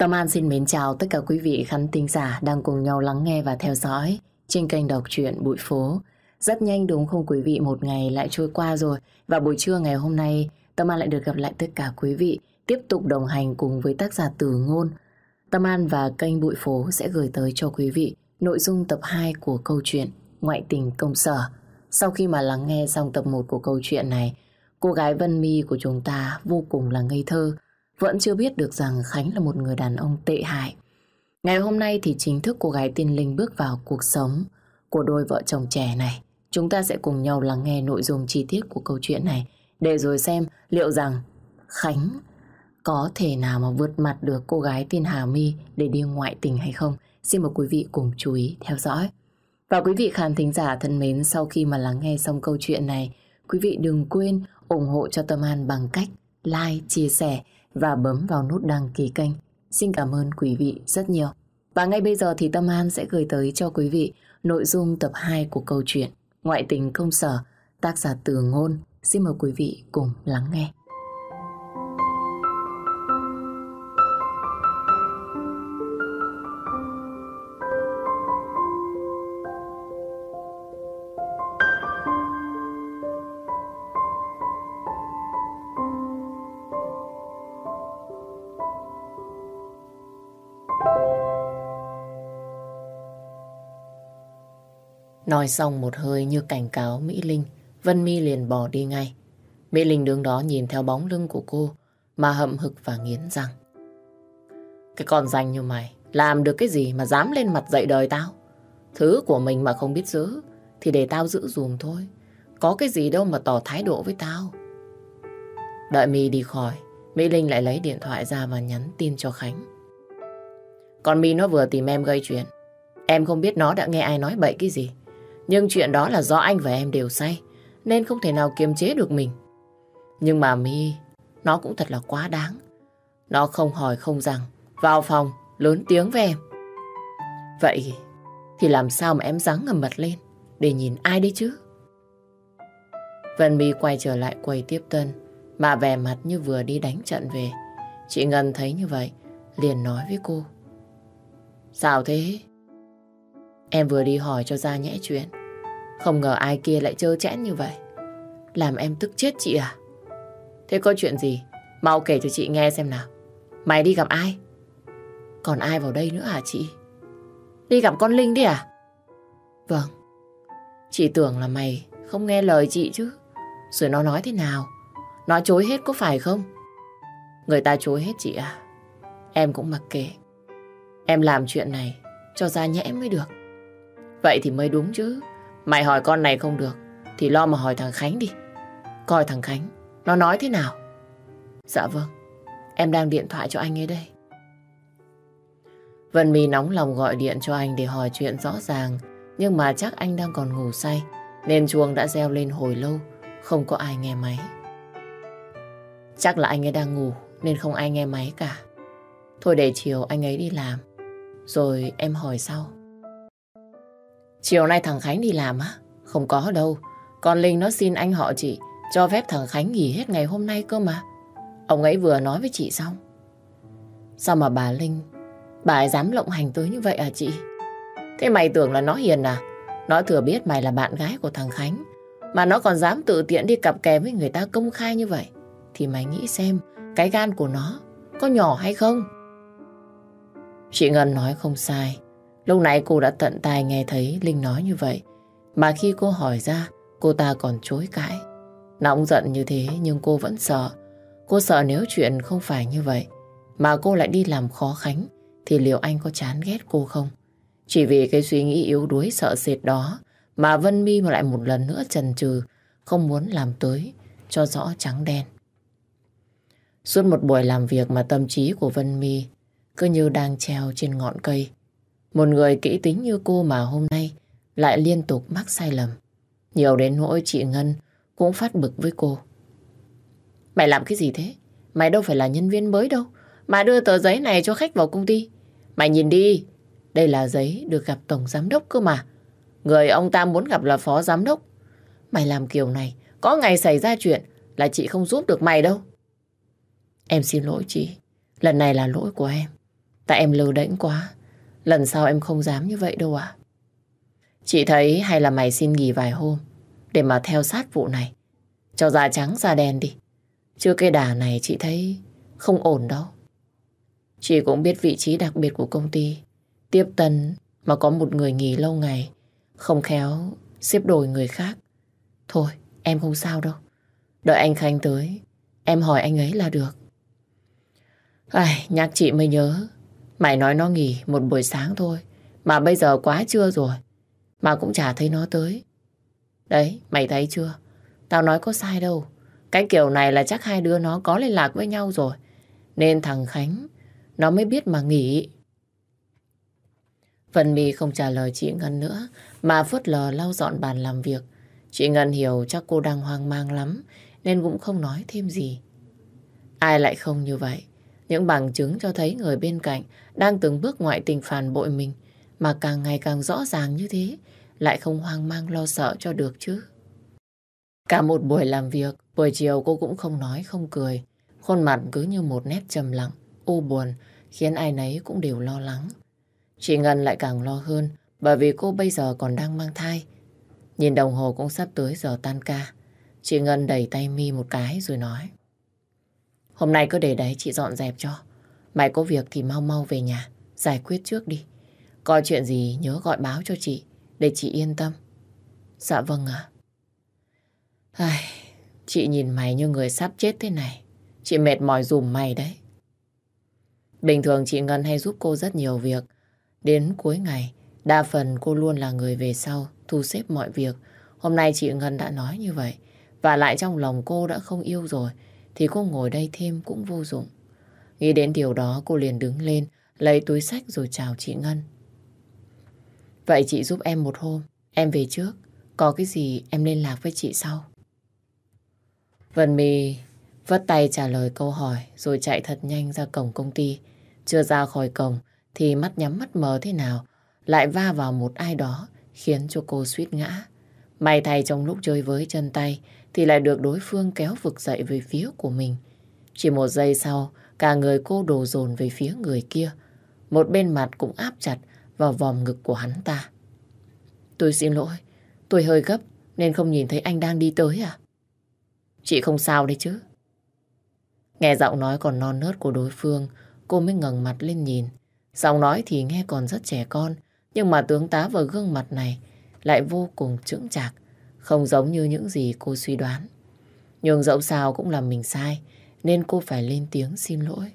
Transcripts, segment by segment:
Tâm An xin mến chào tất cả quý vị khán thính giả đang cùng nhau lắng nghe và theo dõi trên kênh đọc truyện Bụi Phố. Rất nhanh đúng không quý vị, một ngày lại trôi qua rồi và buổi trưa ngày hôm nay Tâm An lại được gặp lại tất cả quý vị tiếp tục đồng hành cùng với tác giả Tử Ngôn. Tâm An và kênh Bụi Phố sẽ gửi tới cho quý vị nội dung tập 2 của câu chuyện Ngoại tình công sở. Sau khi mà lắng nghe xong tập 1 của câu chuyện này, cô gái Vân My của chúng ta vô cùng là ngây thơ, vẫn chưa biết được rằng Khánh là một người đàn ông tệ hại. Ngày hôm nay thì chính thức cô gái tiên linh bước vào cuộc sống của đôi vợ chồng trẻ này. Chúng ta sẽ cùng nhau lắng nghe nội dung chi tiết của câu chuyện này để rồi xem liệu rằng Khánh có thể nào mà vượt mặt được cô gái tiên Hà My để đi ngoại tình hay không. Xin mời quý vị cùng chú ý theo dõi. Và quý vị khán thính giả thân mến, sau khi mà lắng nghe xong câu chuyện này, quý vị đừng quên ủng hộ cho Tâm An bằng cách like, chia sẻ và bấm vào nút đăng ký kênh. Xin cảm ơn quý vị rất nhiều. Và ngay bây giờ thì Tâm An sẽ gửi tới cho quý vị nội dung tập 2 của câu chuyện Ngoại tình công sở, tác giả từ ngôn. Xin mời quý vị cùng lắng nghe. Nói xong một hơi như cảnh cáo Mỹ Linh, Vân Mi liền bỏ đi ngay. Mỹ Linh đứng đó nhìn theo bóng lưng của cô mà hậm hực và nghiến răng. Cái con danh như mày, làm được cái gì mà dám lên mặt dạy đời tao? Thứ của mình mà không biết giữ thì để tao giữ dùm thôi. Có cái gì đâu mà tỏ thái độ với tao. Đợi Mi đi khỏi, Mỹ Linh lại lấy điện thoại ra và nhắn tin cho Khánh. Con Mi nó vừa tìm em gây chuyện. Em không biết nó đã nghe ai nói bậy cái gì. Nhưng chuyện đó là do anh và em đều say, nên không thể nào kiềm chế được mình. Nhưng mà Mi, nó cũng thật là quá đáng. Nó không hỏi không rằng, vào phòng, lớn tiếng với em. Vậy thì làm sao mà em rắn ngầm mặt lên, để nhìn ai đi chứ? Vân Mi quay trở lại quầy tiếp tân, mà vẻ mặt như vừa đi đánh trận về. Chị Ngân thấy như vậy, liền nói với cô. Sao thế? Em vừa đi hỏi cho ra nhẽ chuyện. Không ngờ ai kia lại trơ chẽn như vậy. Làm em tức chết chị à? Thế có chuyện gì? Mau kể cho chị nghe xem nào. Mày đi gặp ai? Còn ai vào đây nữa hả chị? Đi gặp con Linh đi à? Vâng. Chị tưởng là mày không nghe lời chị chứ. Rồi nó nói thế nào? Nó chối hết có phải không? Người ta chối hết chị à? Em cũng mặc kệ. Em làm chuyện này cho ra nhẽ mới được. Vậy thì mới đúng chứ. Mày hỏi con này không được, Thì lo mà hỏi thằng Khánh đi. Coi thằng Khánh, Nó nói thế nào? Dạ vâng Em đang điện thoại cho anh ấy đây. Vân My nóng lòng gọi điện cho anh để hỏi chuyện rõ ràng, Nhưng mà chắc anh đang còn ngủ say, Nên chuông đã reo lên hồi lâu, Không có ai nghe máy. Chắc là anh ấy đang ngủ, Nên không ai nghe máy cả. Thôi để chiều anh ấy đi làm, Rồi em hỏi sau. Chiều nay thằng Khánh đi làm á? Không có đâu. Con Linh nó xin anh họ chị cho phép thằng Khánh nghỉ hết ngày hôm nay cơ mà. Ông ấy vừa nói với chị xong. Sao mà bà Linh, bà ấy dám lộng hành tới như vậy à chị? Thế mày tưởng là nó hiền à? Nó thừa biết mày là bạn gái của thằng Khánh. Mà nó còn dám tự tiện đi cặp kè với người ta công khai như vậy. Thì mày nghĩ xem cái gan của nó có nhỏ hay không? Chị Ngân nói không sai. Lúc nãy cô đã tận tai nghe thấy Linh nói như vậy. Mà khi cô hỏi ra, cô ta còn chối cãi. Nóng giận như thế nhưng cô vẫn sợ. Cô sợ nếu chuyện không phải như vậy, mà cô lại đi làm khó Khánh, thì liệu anh có chán ghét cô không? Chỉ vì cái suy nghĩ yếu đuối sợ sệt đó, mà Vân Mi lại một lần nữa chần chừ, không muốn làm tới cho rõ trắng đen. Suốt một buổi làm việc mà tâm trí của Vân Mi cứ như đang treo trên ngọn cây. Một người kỹ tính như cô mà hôm nay lại liên tục mắc sai lầm. Nhiều đến nỗi chị Ngân cũng phát bực với cô. Mày làm cái gì thế? Mày đâu phải là nhân viên mới đâu. Mà đưa tờ giấy này cho khách vào công ty. Mày nhìn đi. Đây là giấy được gặp tổng giám đốc cơ mà. Người ông ta muốn gặp là phó giám đốc. Mày làm kiểu này, có ngày xảy ra chuyện là chị không giúp được mày đâu. Em xin lỗi chị. Lần này là lỗi của em. Tại em lơ đễnh quá. Lần sau em không dám như vậy đâu ạ. Chị thấy hay là mày xin nghỉ vài hôm để mà theo sát vụ này. Cho da trắng da đen đi. Chưa cái đà này chị thấy không ổn đâu. Chị cũng biết vị trí đặc biệt của công ty. Tiếp tân mà có một người nghỉ lâu ngày. Không khéo xếp đổi người khác. Thôi, em không sao đâu. Đợi anh Khanh tới, em hỏi anh ấy là được. Ai, nhắc chị mới nhớ. Mày nói nó nghỉ một buổi sáng thôi. Mà bây giờ quá trưa rồi. Mà cũng chả thấy nó tới. Đấy, mày thấy chưa? Tao nói có sai đâu. Cái kiểu này là chắc hai đứa nó có liên lạc với nhau rồi. Nên thằng Khánh, nó mới biết mà nghỉ. Vân My không trả lời chị Ngân nữa, mà phớt lờ lau dọn bàn làm việc. Chị Ngân hiểu chắc cô đang hoang mang lắm, nên cũng không nói thêm gì. Ai lại không như vậy? Những bằng chứng cho thấy người bên cạnh đang từng bước ngoại tình phản bội mình, mà càng ngày càng rõ ràng như thế, lại không hoang mang lo sợ cho được chứ. Cả một buổi làm việc, buổi chiều cô cũng không nói không cười. Khuôn mặt cứ như một nét trầm lặng, u buồn, khiến ai nấy cũng đều lo lắng. Chị Ngân lại càng lo hơn, bởi vì cô bây giờ còn đang mang thai. Nhìn đồng hồ cũng sắp tới giờ tan ca. Chị Ngân đẩy tay mi một cái rồi nói. Hôm nay cứ để đấy chị dọn dẹp cho. Mày có việc thì mau mau về nhà, giải quyết trước đi. Có chuyện gì nhớ gọi báo cho chị, để chị yên tâm. Dạ vâng ạ. Ai, chị nhìn mày như người sắp chết thế này. Chị mệt mỏi dùm mày đấy. Bình thường chị Ngân hay giúp cô rất nhiều việc. Đến cuối ngày, đa phần cô luôn là người về sau, thu xếp mọi việc. Hôm nay chị Ngân đã nói như vậy. Và lại trong lòng cô đã không yêu rồi, thì cô ngồi đây thêm cũng vô dụng. Nghĩ đến điều đó cô liền đứng lên, lấy túi sách rồi chào chị Ngân. Vậy chị giúp em một hôm, em về trước. Có cái gì em liên lạc với chị sau. Vân Mì vất tay trả lời câu hỏi rồi chạy thật nhanh ra cổng công ty. Chưa ra khỏi cổng thì mắt nhắm mắt mờ thế nào lại va vào một ai đó khiến cho cô suýt ngã. May thay trong lúc chơi với chân tay thì lại được đối phương kéo vực dậy về phía của mình. Chỉ một giây sau, cả người cô đổ dồn về phía người kia. Một bên mặt cũng áp chặt vào vòng ngực của hắn ta. Tôi xin lỗi, tôi hơi gấp nên không nhìn thấy anh đang đi tới à? Chị không sao đấy chứ? Nghe giọng nói còn non nớt của đối phương, cô mới ngẩng mặt lên nhìn. Giọng nói thì nghe còn rất trẻ con, nhưng mà tướng tá vào gương mặt này lại vô cùng trưởng chạc, không giống như những gì cô suy đoán. Nhưng dẫu sao cũng là mình sai, nên cô phải lên tiếng xin lỗi.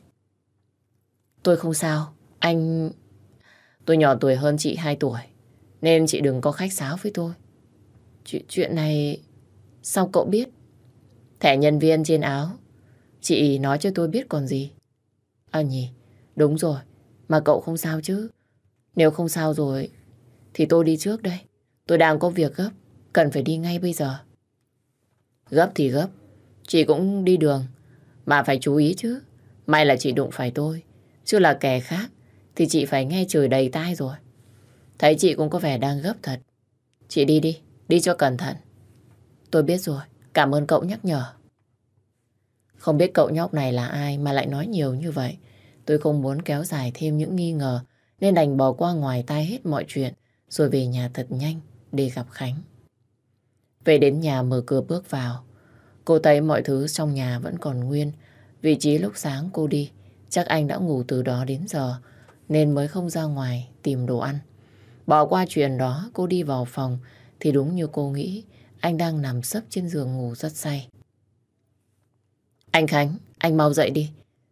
Tôi không sao, anh... Tôi nhỏ tuổi hơn chị 2 tuổi, nên chị đừng có khách sáo với tôi. Chuyện, chuyện này... Sao cậu biết? Thẻ nhân viên trên áo. Chị nói cho tôi biết còn gì. À nhỉ, đúng rồi. Mà cậu không sao chứ. Nếu không sao rồi, thì tôi đi trước đây. Tôi đang có việc gấp, cần phải đi ngay bây giờ. Gấp thì gấp, chị cũng đi đường. Mà phải chú ý chứ. May là chị đụng phải tôi, chứ là kẻ khác thì chị phải nghe trời đầy tai rồi. Thấy chị cũng có vẻ đang gấp thật. Chị đi đi, đi cho cẩn thận. Tôi biết rồi, cảm ơn cậu nhắc nhở. Không biết cậu nhóc này là ai mà lại nói nhiều như vậy. Tôi không muốn kéo dài thêm những nghi ngờ nên đành bỏ qua ngoài tai hết mọi chuyện rồi về nhà thật nhanh để gặp Khánh. Về đến nhà mở cửa bước vào. Cô thấy mọi thứ trong nhà vẫn còn nguyên. Vị trí lúc sáng cô đi, chắc anh đã ngủ từ đó đến giờ nên mới không ra ngoài tìm đồ ăn. Bỏ qua chuyện đó, cô đi vào phòng thì đúng như cô nghĩ, anh đang nằm sấp trên giường ngủ rất say. Anh Khánh, anh mau dậy đi.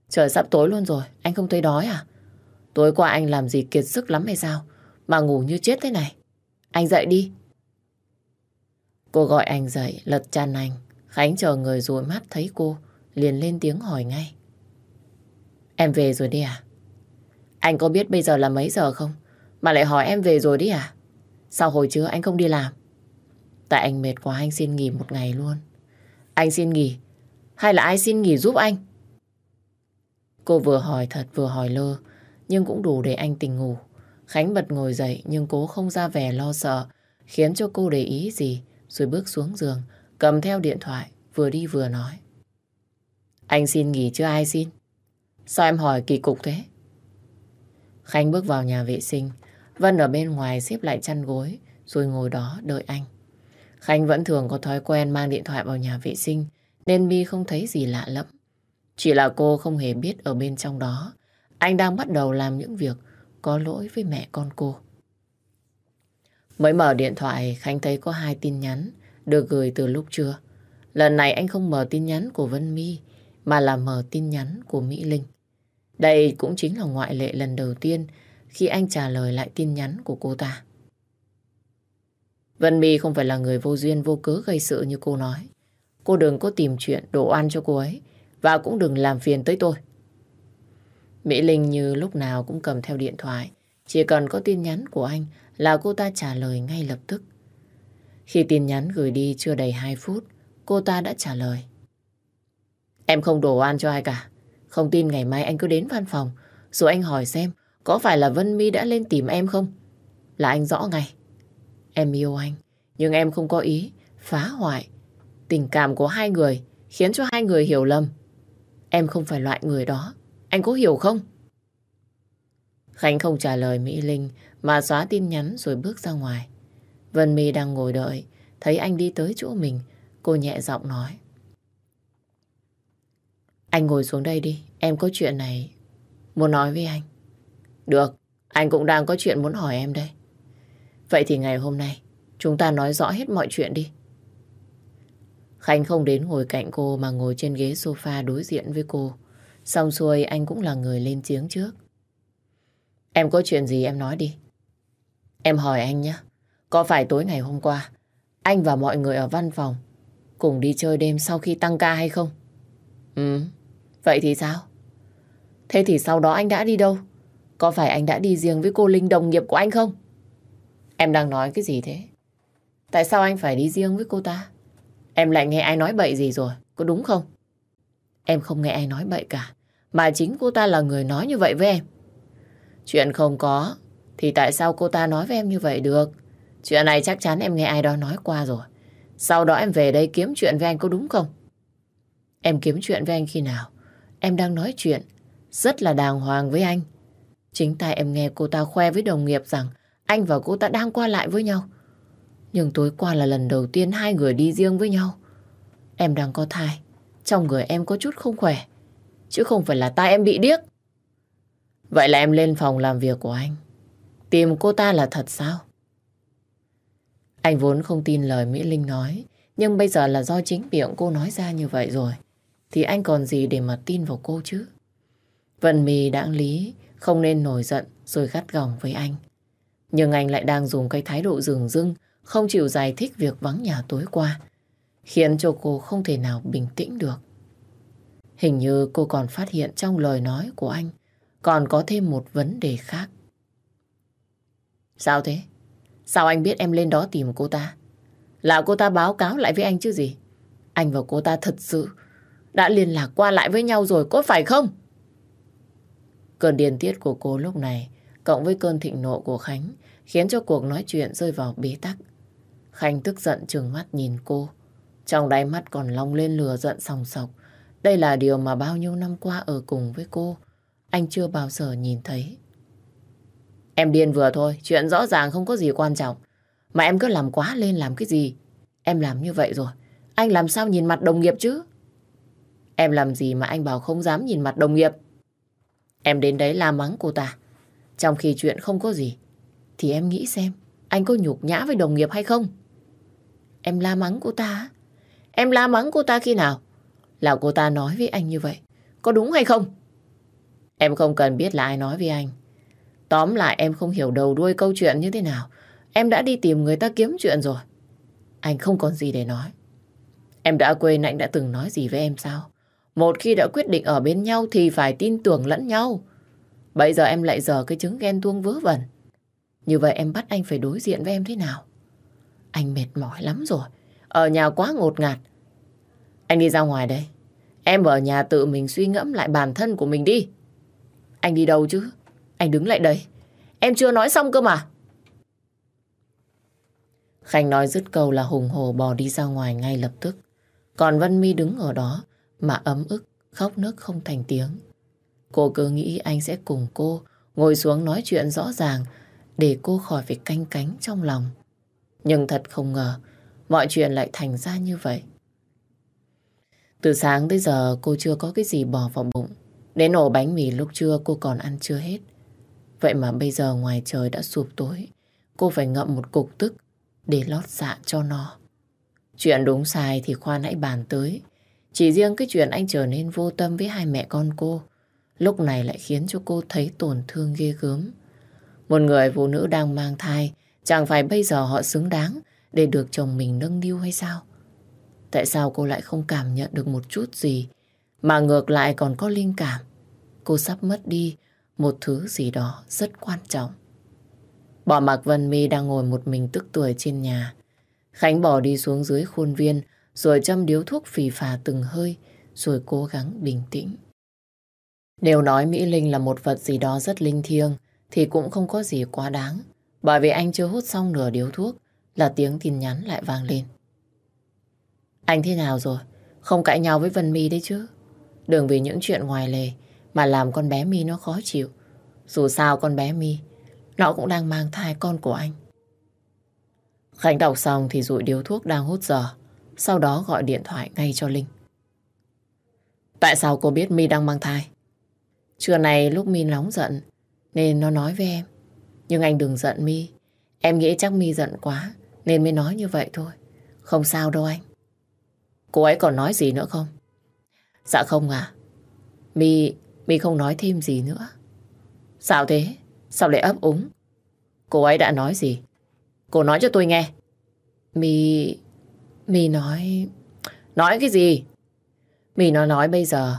Trời sắp tối luôn rồi, anh không thấy đói à? Tối qua anh làm gì kiệt sức lắm hay sao? Mà ngủ như chết thế này. Anh dậy đi. Cô gọi anh dậy, lật chăn anh. Khánh chờ người rồi mắt thấy cô, liền lên tiếng hỏi ngay. Em về rồi đi à? Anh có biết bây giờ là mấy giờ không? Mà lại hỏi em về rồi đi à? Sao hồi trưa anh không đi làm? Tại anh mệt quá anh xin nghỉ một ngày luôn. Anh xin nghỉ hay là ai xin nghỉ giúp anh? Cô vừa hỏi thật vừa hỏi lơ, nhưng cũng đủ để anh tỉnh ngủ. Khánh bật ngồi dậy nhưng cố không ra vẻ lo sợ, khiến cho cô để ý gì, rồi bước xuống giường, cầm theo điện thoại, vừa đi vừa nói. Anh xin nghỉ chứ ai xin? Sao em hỏi kỳ cục thế? Khánh bước vào nhà vệ sinh. Vân ở bên ngoài xếp lại chăn gối rồi ngồi đó đợi anh. Khánh vẫn thường có thói quen mang điện thoại vào nhà vệ sinh nên My không thấy gì lạ lắm. Chỉ là cô không hề biết ở bên trong đó anh đang bắt đầu làm những việc có lỗi với mẹ con cô. Mới mở điện thoại, Khánh thấy có hai tin nhắn được gửi từ lúc trưa. Lần này anh không mở tin nhắn của Vân My, mà là mở tin nhắn của Mỹ Linh. Đây cũng chính là ngoại lệ lần đầu tiên khi anh trả lời lại tin nhắn của cô ta. Vân My không phải là người vô duyên vô cớ gây sự như cô nói. Cô đừng có tìm chuyện đổ oan cho cô ấy và cũng đừng làm phiền tới tôi. Mỹ Linh như lúc nào cũng cầm theo điện thoại. Chỉ cần có tin nhắn của anh là cô ta trả lời ngay lập tức. Khi tin nhắn gửi đi chưa đầy 2 phút, cô ta đã trả lời. Em không đổ oan cho ai cả. Không tin ngày mai anh cứ đến văn phòng, rồi anh hỏi xem có phải là Vân My đã lên tìm em không? Là anh rõ ngay. Em yêu anh, nhưng em không có ý phá hoại tình cảm của hai người, khiến cho hai người hiểu lầm. Em không phải loại người đó. Anh có hiểu không? Khánh không trả lời Mỹ Linh mà xóa tin nhắn rồi bước ra ngoài. Vân My đang ngồi đợi, thấy anh đi tới chỗ mình, cô nhẹ giọng nói. Anh ngồi xuống đây đi, em có chuyện này muốn nói với anh. Được, anh cũng đang có chuyện muốn hỏi em đây. Vậy thì ngày hôm nay, chúng ta nói rõ hết mọi chuyện đi. Khánh không đến ngồi cạnh cô mà ngồi trên ghế sofa đối diện với cô. Xong xuôi anh cũng là người lên tiếng trước. Em có chuyện gì em nói đi. Em hỏi anh nhé. Có phải tối ngày hôm qua anh và mọi người ở văn phòng cùng đi chơi đêm sau khi tăng ca hay không? Ừ, vậy thì sao? Thế thì sau đó anh đã đi đâu? Có phải anh đã đi riêng với cô Linh đồng nghiệp của anh không? Em đang nói cái gì thế? Tại sao anh phải đi riêng với cô ta? Em lại nghe ai nói bậy gì rồi, có đúng không? Em không nghe ai nói bậy cả. Mà chính cô ta là người nói như vậy với em. Chuyện không có, thì tại sao cô ta nói với em như vậy được? Chuyện này chắc chắn em nghe ai đó nói qua rồi. Sau đó em về đây kiếm chuyện với anh có đúng không? Em kiếm chuyện với anh khi nào? Em đang nói chuyện rất là đàng hoàng với anh. Chính tay em nghe cô ta khoe với đồng nghiệp rằng anh và cô ta đang qua lại với nhau. Nhưng tối qua là lần đầu tiên hai người đi riêng với nhau. Em đang có thai. Trong người em có chút không khỏe. Chứ không phải là tai em bị điếc. Vậy là em lên phòng làm việc của anh. Tìm cô ta là thật sao? Anh vốn không tin lời Mỹ Linh nói. Nhưng bây giờ là do chính miệng cô nói ra như vậy rồi. Thì anh còn gì để mà tin vào cô chứ? vận Mì đáng lý, không nên nổi giận rồi gắt gỏng với anh. Nhưng anh lại đang dùng cái thái độ rừng rưng, không chịu giải thích việc vắng nhà tối qua khiến cho cô không thể nào bình tĩnh được. Hình như cô còn phát hiện trong lời nói của anh còn có thêm một vấn đề khác. Sao thế? Sao anh biết em lên đó tìm cô ta? Là cô ta báo cáo lại với anh chứ gì? Anh và cô ta thật sự đã liên lạc qua lại với nhau rồi, có phải không? Cơn điên tiết của cô lúc này cộng với cơn thịnh nộ của Khánh khiến cho cuộc nói chuyện rơi vào bế tắc. Khánh tức giận trừng mắt nhìn cô. Trong đáy mắt còn long lên lửa giận sòng sọc. Đây là điều mà bao nhiêu năm qua ở cùng với cô, anh chưa bao giờ nhìn thấy. Em điên vừa thôi, chuyện rõ ràng không có gì quan trọng. Mà em cứ làm quá lên làm cái gì? Em làm như vậy rồi, anh làm sao nhìn mặt đồng nghiệp chứ? Em làm gì mà anh bảo không dám nhìn mặt đồng nghiệp? Em đến đấy la mắng cô ta. Trong khi chuyện không có gì, thì em nghĩ xem, anh có nhục nhã với đồng nghiệp hay không? Em la mắng cô ta Em la mắng cô ta khi nào? Là cô ta nói với anh như vậy. Có đúng hay không? Em không cần biết là ai nói với anh. Tóm lại em không hiểu đầu đuôi câu chuyện như thế nào. Em đã đi tìm người ta kiếm chuyện rồi. Anh không còn gì để nói. Em đã quên anh đã từng nói gì với em sao? Một khi đã quyết định ở bên nhau thì phải tin tưởng lẫn nhau. Bây giờ em lại giờ cái chứng ghen tuông vớ vẩn. Như vậy em bắt anh phải đối diện với em thế nào? Anh mệt mỏi lắm rồi. Ở nhà quá ngột ngạt. Anh đi ra ngoài đây. Em ở nhà tự mình suy ngẫm lại bản thân của mình đi. Anh đi đâu chứ? Anh đứng lại đây. Em chưa nói xong cơ mà. Khanh nói dứt câu là hùng hồ bò đi ra ngoài ngay lập tức. Còn Vân Mi đứng ở đó mà ấm ức, khóc nước không thành tiếng. Cô cứ nghĩ anh sẽ cùng cô ngồi xuống nói chuyện rõ ràng để cô khỏi phải canh cánh trong lòng. Nhưng thật không ngờ, mọi chuyện lại thành ra như vậy. Từ sáng tới giờ cô chưa có cái gì bỏ vào bụng. Đến ổ bánh mì lúc trưa cô còn ăn chưa hết. Vậy mà bây giờ ngoài trời đã sụp tối, cô phải ngậm một cục tức để lót dạ cho nó. Chuyện đúng sai thì khoan hãy bàn tới. Chỉ riêng cái chuyện anh trở nên vô tâm với hai mẹ con cô, lúc này lại khiến cho cô thấy tổn thương ghê gớm. Một người phụ nữ đang mang thai, chẳng phải bây giờ họ xứng đáng để được chồng mình nâng niu hay sao? Tại sao cô lại không cảm nhận được một chút gì, mà ngược lại còn có linh cảm? Cô sắp mất đi một thứ gì đó rất quan trọng. Bỏ mặc Vân My đang ngồi một mình tức tuổi trên nhà. Khánh bỏ đi xuống dưới khuôn viên, rồi châm điếu thuốc phì phà từng hơi, rồi cố gắng bình tĩnh. Nếu nói Mỹ Linh là một vật gì đó rất linh thiêng, thì cũng không có gì quá đáng. Bởi vì anh chưa hút xong nửa điếu thuốc, là tiếng tin nhắn lại vang lên. Anh thế nào rồi? Không cãi nhau với Vân My đấy chứ? Đừng vì những chuyện ngoài lề mà làm con bé My nó khó chịu. Dù sao con bé My, nó cũng đang mang thai con của anh. Khánh đọc xong thì rụi điếu thuốc đang hút giờ. Sau đó gọi điện thoại ngay cho Linh. Tại sao cô biết My đang mang thai? Trưa này lúc My nóng giận nên nó nói với em. Nhưng anh đừng giận My. Em nghĩ chắc My giận quá nên mới nói như vậy thôi. Không sao đâu anh. Cô ấy còn nói gì nữa không? Dạ không à. My, My không nói thêm gì nữa. Sao thế? Sao lại ấp úng? Cô ấy đã nói gì? Cô nói cho tôi nghe. My... My nói... Nói cái gì? My nó nói bây giờ,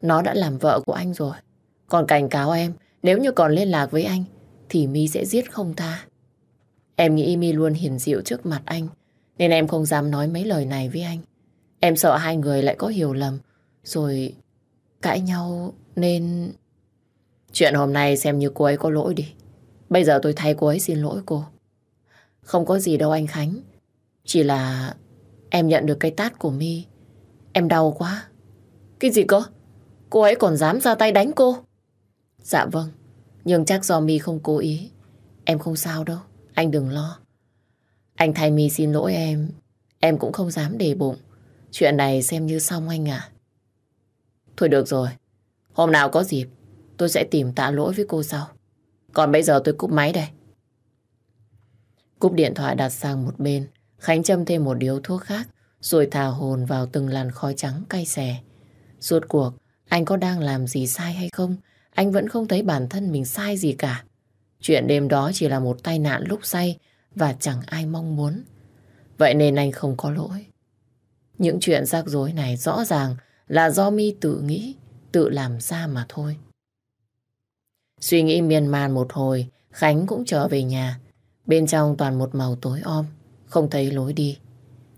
nó đã làm vợ của anh rồi. Còn cảnh cáo em, nếu như còn liên lạc với anh, thì My sẽ giết không tha. Em nghĩ My luôn hiền dịu trước mặt anh, nên em không dám nói mấy lời này với anh. Em sợ hai người lại có hiểu lầm, rồi cãi nhau nên... Chuyện hôm nay xem như cô ấy có lỗi đi. Bây giờ tôi thay cô ấy xin lỗi cô. Không có gì đâu anh Khánh. Chỉ là em nhận được cái tát của Mi Em đau quá. Cái gì cơ? Cô ấy còn dám ra tay đánh cô? Dạ vâng. Nhưng chắc do Mi không cố ý. Em không sao đâu. Anh đừng lo. Anh thay Mi xin lỗi em. Em cũng không dám để bụng. Chuyện này xem như xong anh à. Thôi được rồi. Hôm nào có dịp, tôi sẽ tìm tạ lỗi với cô sau. Còn bây giờ tôi cúp máy đây. Cúp điện thoại đặt sang một bên, Khánh châm thêm một điếu thuốc khác, rồi thả hồn vào từng làn khói trắng cay xè. Suốt cuộc, anh có đang làm gì sai hay không? Anh vẫn không thấy bản thân mình sai gì cả. Chuyện đêm đó chỉ là một tai nạn lúc say và chẳng ai mong muốn. Vậy nên anh không có lỗi. Những chuyện rắc rối này rõ ràng là do mi tự nghĩ, tự làm ra mà thôi. Suy nghĩ miên man một hồi, Khánh cũng trở về nhà. Bên trong toàn một màu tối om, không thấy lối đi.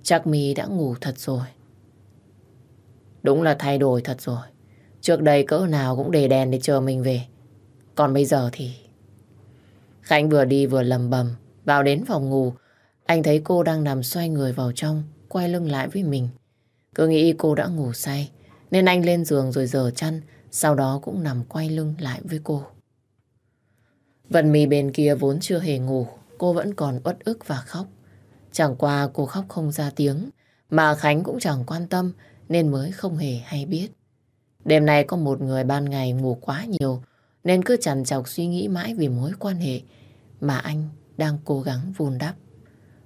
Chắc mi đã ngủ thật rồi. Đúng là thay đổi thật rồi. Trước đây cỡ nào cũng để đèn để chờ mình về. Còn bây giờ thì... Khánh vừa đi vừa lầm bầm, vào đến phòng ngủ. Anh thấy cô đang nằm xoay người vào trong, quay lưng lại với mình. Cứ nghĩ cô đã ngủ say, nên anh lên giường rồi dở chăn, sau đó cũng nằm quay lưng lại với cô. Vân mì bên kia vốn chưa hề ngủ, cô vẫn còn uất ức và khóc. Chẳng qua cô khóc không ra tiếng, mà Khánh cũng chẳng quan tâm nên mới không hề hay biết. Đêm nay có một người ban ngày ngủ quá nhiều nên cứ chằn chọc suy nghĩ mãi vì mối quan hệ mà anh đang cố gắng vun đắp.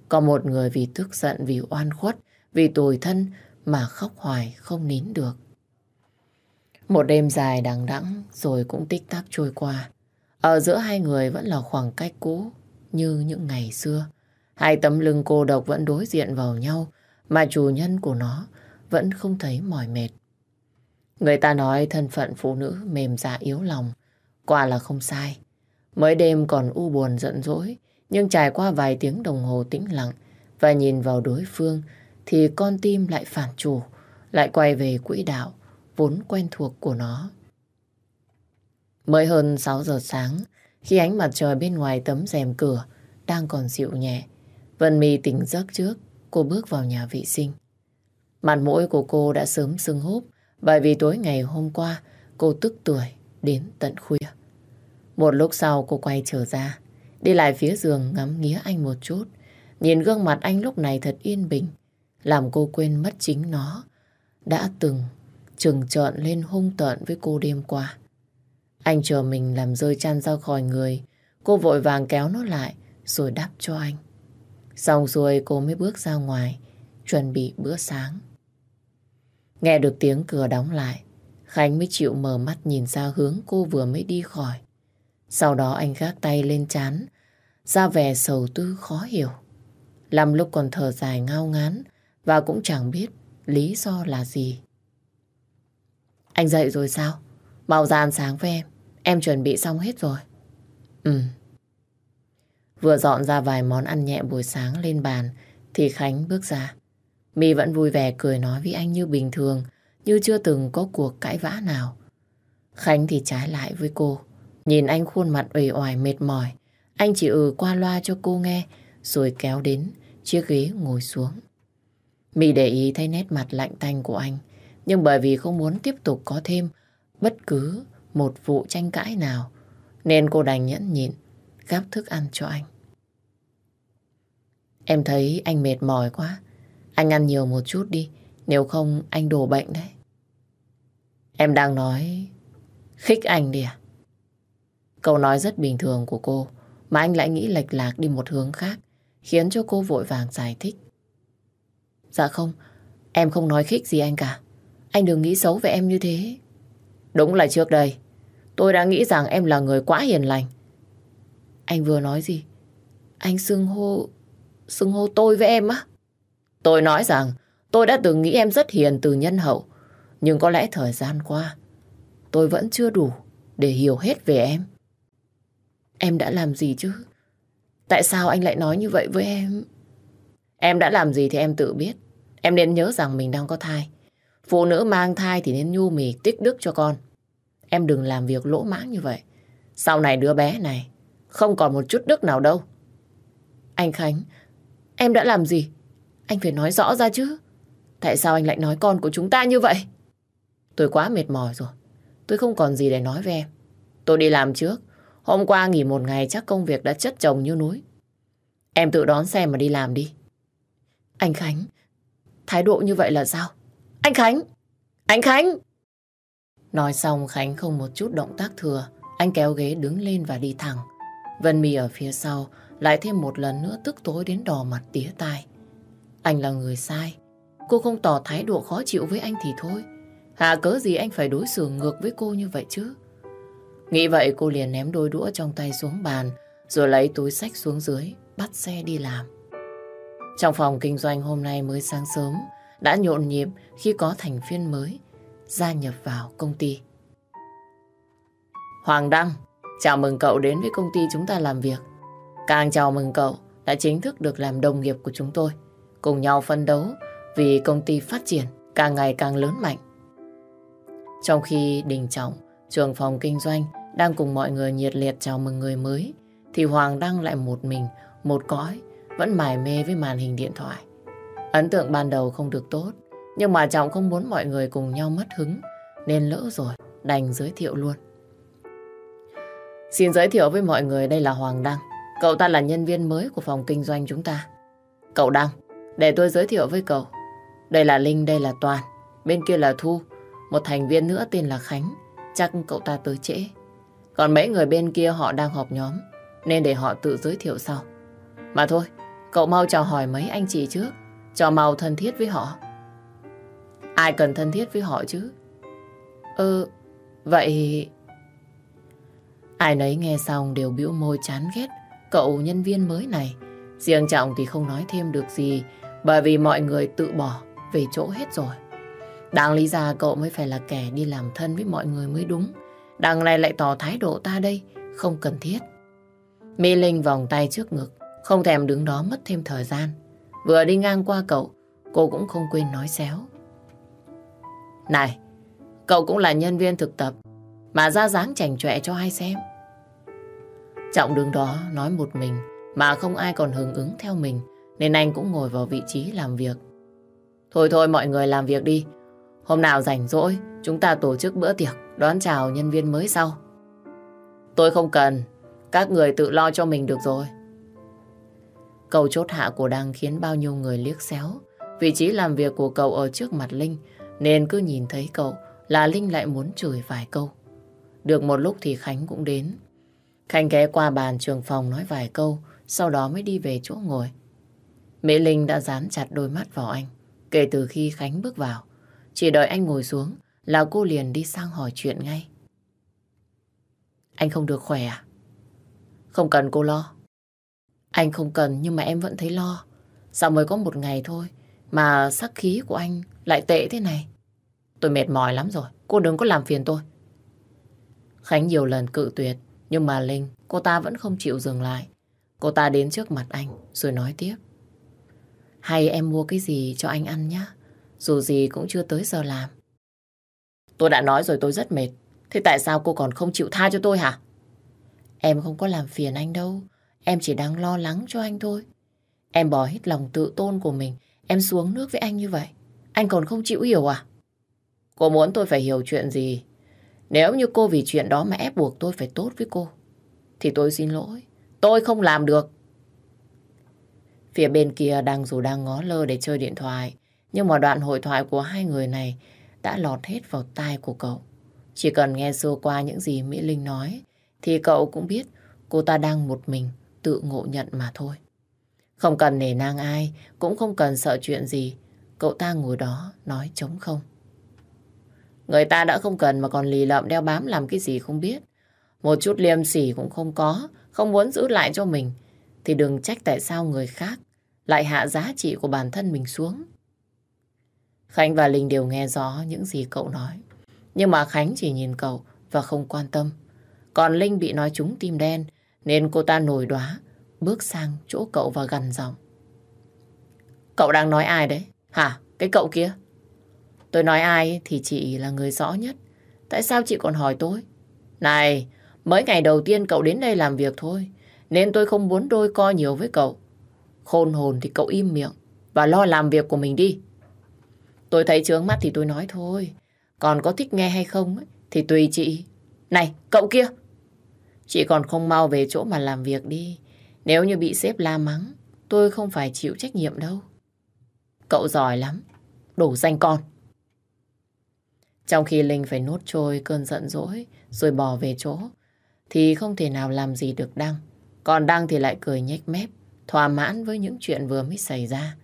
Có một người vì tức giận, vì oan khuất, vì tồi thân mà khóc hoài không nín được. Một đêm dài đằng đẵng rồi cũng tích tắc trôi qua. Ở giữa hai người vẫn là khoảng cách cũ như những ngày xưa. Hai tấm lưng cô độc vẫn đối diện vào nhau mà chủ nhân của nó vẫn không thấy mỏi mệt. Người ta nói thân phận phụ nữ mềm dạ yếu lòng. Quả là không sai. Mới đêm còn u buồn giận dỗi, nhưng trải qua vài tiếng đồng hồ tĩnh lặng và nhìn vào đối phương thì con tim lại phản chủ, lại quay về quỹ đạo vốn quen thuộc của nó. Mới hơn 6 giờ sáng, khi ánh mặt trời bên ngoài tấm rèm cửa đang còn dịu nhẹ, Vân My tỉnh giấc trước, cô bước vào nhà vệ sinh. Mặt mũi của cô đã sớm sưng húp bởi vì tối ngày hôm qua cô tức tuổi đến tận khuya. Một lúc sau cô quay trở ra, đi lại phía giường ngắm nghía anh một chút. Nhìn gương mặt anh lúc này thật yên bình, làm cô quên mất chính nó. Đã từng trừng trợn lên hung tợn với cô đêm qua. Anh chờ mình làm rơi chăn ra khỏi người, cô vội vàng kéo nó lại rồi đắp cho anh. Xong rồi cô mới bước ra ngoài, chuẩn bị bữa sáng. Nghe được tiếng cửa đóng lại, Khánh mới chịu mở mắt nhìn ra hướng cô vừa mới đi khỏi. Sau đó anh gác tay lên chán, ra vẻ sầu tư khó hiểu. Làm lúc còn thở dài ngao ngán và cũng chẳng biết lý do là gì. Anh dậy rồi sao? Mau ra ăn sáng với em. Em chuẩn bị xong hết rồi. Ừ. Vừa dọn ra vài món ăn nhẹ buổi sáng lên bàn thì Khánh bước ra. My vẫn vui vẻ cười nói với anh như bình thường, như chưa từng có cuộc cãi vã nào. Khánh thì trái lại với cô. Nhìn anh khuôn mặt uể oải mệt mỏi, anh chỉ ừ qua loa cho cô nghe, rồi kéo đến chiếc ghế ngồi xuống. My để ý thấy nét mặt lạnh tanh của anh, nhưng bởi vì không muốn tiếp tục có thêm bất cứ một vụ tranh cãi nào, nên cô đành nhẫn nhịn, gắp thức ăn cho anh. Em thấy anh mệt mỏi quá, anh ăn nhiều một chút đi, nếu không anh đổ bệnh đấy. Em đang nói khích anh đi à? Câu nói rất bình thường của cô mà anh lại nghĩ lệch lạc đi một hướng khác khiến cho cô vội vàng giải thích. Dạ không, em không nói khích gì anh cả. Anh đừng nghĩ xấu về em như thế. Đúng là trước đây, tôi đã nghĩ rằng em là người quá hiền lành. Anh vừa nói gì? Anh xưng hô... xưng hô tôi với em á? Tôi nói rằng tôi đã từng nghĩ em rất hiền từ nhân hậu. Nhưng có lẽ thời gian qua, tôi vẫn chưa đủ để hiểu hết về em. Em đã làm gì chứ? Tại sao anh lại nói như vậy với em? Em đã làm gì thì em tự biết. Em nên nhớ rằng mình đang có thai. Phụ nữ mang thai thì nên nhu mì tích đức cho con. Em đừng làm việc lỗ mãng như vậy. Sau này đứa bé này không còn một chút đức nào đâu. Anh Khánh, em đã làm gì? Anh phải nói rõ ra chứ. Tại sao anh lại nói con của chúng ta như vậy? Tôi quá mệt mỏi rồi. Tôi không còn gì để nói với em. Tôi đi làm trước. Hôm qua nghỉ một ngày chắc công việc đã chất chồng như núi. Em tự đón xe mà đi làm đi. Anh Khánh, thái độ như vậy là sao? Anh Khánh! Anh Khánh! Nói xong, Khánh không một chút động tác thừa. Anh kéo ghế đứng lên và đi thẳng. Vân My ở phía sau lại thêm một lần nữa tức tối đến đỏ mặt tía tai. Anh là người sai. Cô không tỏ thái độ khó chịu với anh thì thôi. Hà cớ gì anh phải đối xử ngược với cô như vậy chứ? Nghĩ vậy, cô liền ném đôi đũa trong tay xuống bàn, rồi lấy túi sách xuống dưới, bắt xe đi làm. Trong phòng kinh doanh hôm nay mới sáng sớm đã nhộn nhịp khi có thành viên mới gia nhập vào công ty. Hoàng Đăng, chào mừng cậu đến với công ty chúng ta làm việc. Càng chào mừng cậu đã chính thức được làm đồng nghiệp của chúng tôi. Cùng nhau phân đấu vì công ty phát triển càng ngày càng lớn mạnh. Trong khi Đình Trọng, trường phòng kinh doanh đang cùng mọi người nhiệt liệt chào mừng người mới, thì Hoàng Đăng lại một mình, một cõi, vẫn mải mê với màn hình điện thoại. Ấn tượng ban đầu không được tốt, nhưng mà Trọng không muốn mọi người cùng nhau mất hứng, nên lỡ rồi, đành giới thiệu luôn. Xin giới thiệu với mọi người đây là Hoàng Đăng. Cậu ta là nhân viên mới của phòng kinh doanh chúng ta. Cậu Đăng, để tôi giới thiệu với cậu. Đây là Linh, đây là Toàn. Bên kia là Thu. Một thành viên nữa tên là Khánh. Chắc cậu ta tới trễ. Còn mấy người bên kia họ đang họp nhóm. Nên để họ tự giới thiệu sau. Mà thôi, cậu mau chào hỏi mấy anh chị trước. Cho mau thân thiết với họ. Ai cần thân thiết với họ chứ? Ừ, vậy... Ai nấy nghe xong đều biểu môi chán ghét cậu nhân viên mới này. Riêng Trọng thì không nói thêm được gì bởi vì mọi người tự bỏ về chỗ hết rồi. Đáng lý ra cậu mới phải là kẻ đi làm thân với mọi người mới đúng. Đằng này lại tỏ thái độ ta đây, không cần thiết. Mỹ Linh vòng tay trước ngực, không thèm đứng đó mất thêm thời gian. Vừa đi ngang qua cậu, cô cũng không quên nói xéo. Này, cậu cũng là nhân viên thực tập, mà ra dáng chảnh chọe cho ai xem. Trọng đứng đó nói một mình, mà không ai còn hứng ứng theo mình, nên anh cũng ngồi vào vị trí làm việc. Thôi thôi mọi người làm việc đi. Hôm nào rảnh rỗi, chúng ta tổ chức bữa tiệc đón chào nhân viên mới sau. Tôi không cần. Các người tự lo cho mình được rồi cầu chốt hạ của Đăng khiến bao nhiêu người liếc xéo. Vị trí làm việc của cậu ở trước mặt Linh, nên cứ nhìn thấy cậu là Linh lại muốn chửi vài câu. Được một lúc thì Khánh cũng đến. Khánh ghé qua bàn trường phòng nói vài câu, sau đó mới đi về chỗ ngồi. Mỹ Linh đã dán chặt đôi mắt vào anh, kể từ khi Khánh bước vào. Chỉ đợi anh ngồi xuống là cô liền đi sang hỏi chuyện ngay. Anh không được khỏe à? Không cần cô lo. Anh không cần nhưng mà em vẫn thấy lo. Sao mới có một ngày thôi mà sắc khí của anh lại tệ thế này? Tôi mệt mỏi lắm rồi. Cô đừng có làm phiền tôi. Khánh nhiều lần cự tuyệt nhưng mà Linh, cô ta vẫn không chịu dừng lại. Cô ta đến trước mặt anh rồi nói tiếp. Hay em mua cái gì cho anh ăn nhá? Dù gì cũng chưa tới giờ làm. Tôi đã nói rồi tôi rất mệt. Thế tại sao cô còn không chịu tha cho tôi hả? Em không có làm phiền anh đâu. Em chỉ đang lo lắng cho anh thôi. Em bỏ hết lòng tự tôn của mình. Em xuống nước với anh như vậy. Anh còn không chịu hiểu à? Cô muốn tôi phải hiểu chuyện gì? Nếu như cô vì chuyện đó mà ép buộc tôi phải tốt với cô, thì tôi xin lỗi. Tôi không làm được. Phía bên kia đang dù đang ngó lơ để chơi điện thoại, nhưng mà đoạn hội thoại của hai người này đã lọt hết vào tai của cậu. Chỉ cần nghe sơ qua những gì Mỹ Linh nói, thì cậu cũng biết cô ta đang một mình tự ngộ nhận mà thôi. Không cần nể nang ai, cũng không cần sợ chuyện gì. Cậu ta ngồi đó nói trống không. Người ta đã không cần mà còn lì lợm đeo bám làm cái gì không biết. Một chút liêm sỉ cũng không có, không muốn giữ lại cho mình. Thì đừng trách tại sao người khác lại hạ giá trị của bản thân mình xuống. Khánh và Linh đều nghe rõ những gì cậu nói. Nhưng mà Khánh chỉ nhìn cậu và không quan tâm. Còn Linh bị nói trúng tim đen nên cô ta nổi đoá bước sang chỗ cậu và gằn giọng. Cậu đang nói ai đấy? Hả? Cái cậu kia? Tôi nói ai thì chị là người rõ nhất. Tại sao chị còn hỏi tôi? Này, mới ngày đầu tiên cậu đến đây làm việc thôi. Nên tôi không muốn đôi co nhiều với cậu. Khôn hồn thì cậu im miệng và lo làm việc của mình đi. Tôi thấy trướng mắt thì tôi nói thôi. Còn có thích nghe hay không ấy, thì tùy chị. Này, cậu kia! Chị còn không mau về chỗ mà làm việc đi. Nếu như bị sếp la mắng, tôi không phải chịu trách nhiệm đâu. Cậu giỏi lắm. Đổ danh con. Trong khi Linh phải nốt trôi cơn giận dỗi rồi bỏ về chỗ, thì không thể nào làm gì được Đăng. Còn Đăng thì lại cười nhếch mép, thỏa mãn với những chuyện vừa mới xảy ra.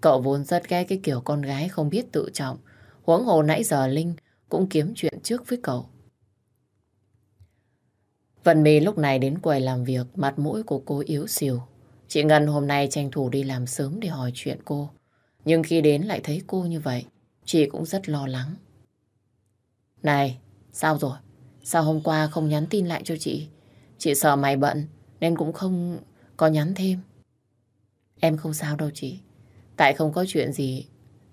Cậu vốn rất ghét cái kiểu con gái không biết tự trọng. Huống hồ nãy giờ Linh cũng kiếm chuyện trước với cậu. Vân My lúc này đến quầy làm việc, mặt mũi của cô yếu xìu. Chị Ngân hôm nay tranh thủ đi làm sớm để hỏi chuyện cô. Nhưng khi đến lại thấy cô như vậy, chị cũng rất lo lắng. Này, sao rồi? Sao hôm qua không nhắn tin lại cho chị? Chị sợ mày bận nên cũng không có nhắn thêm. Em không sao đâu chị. Tại không có chuyện gì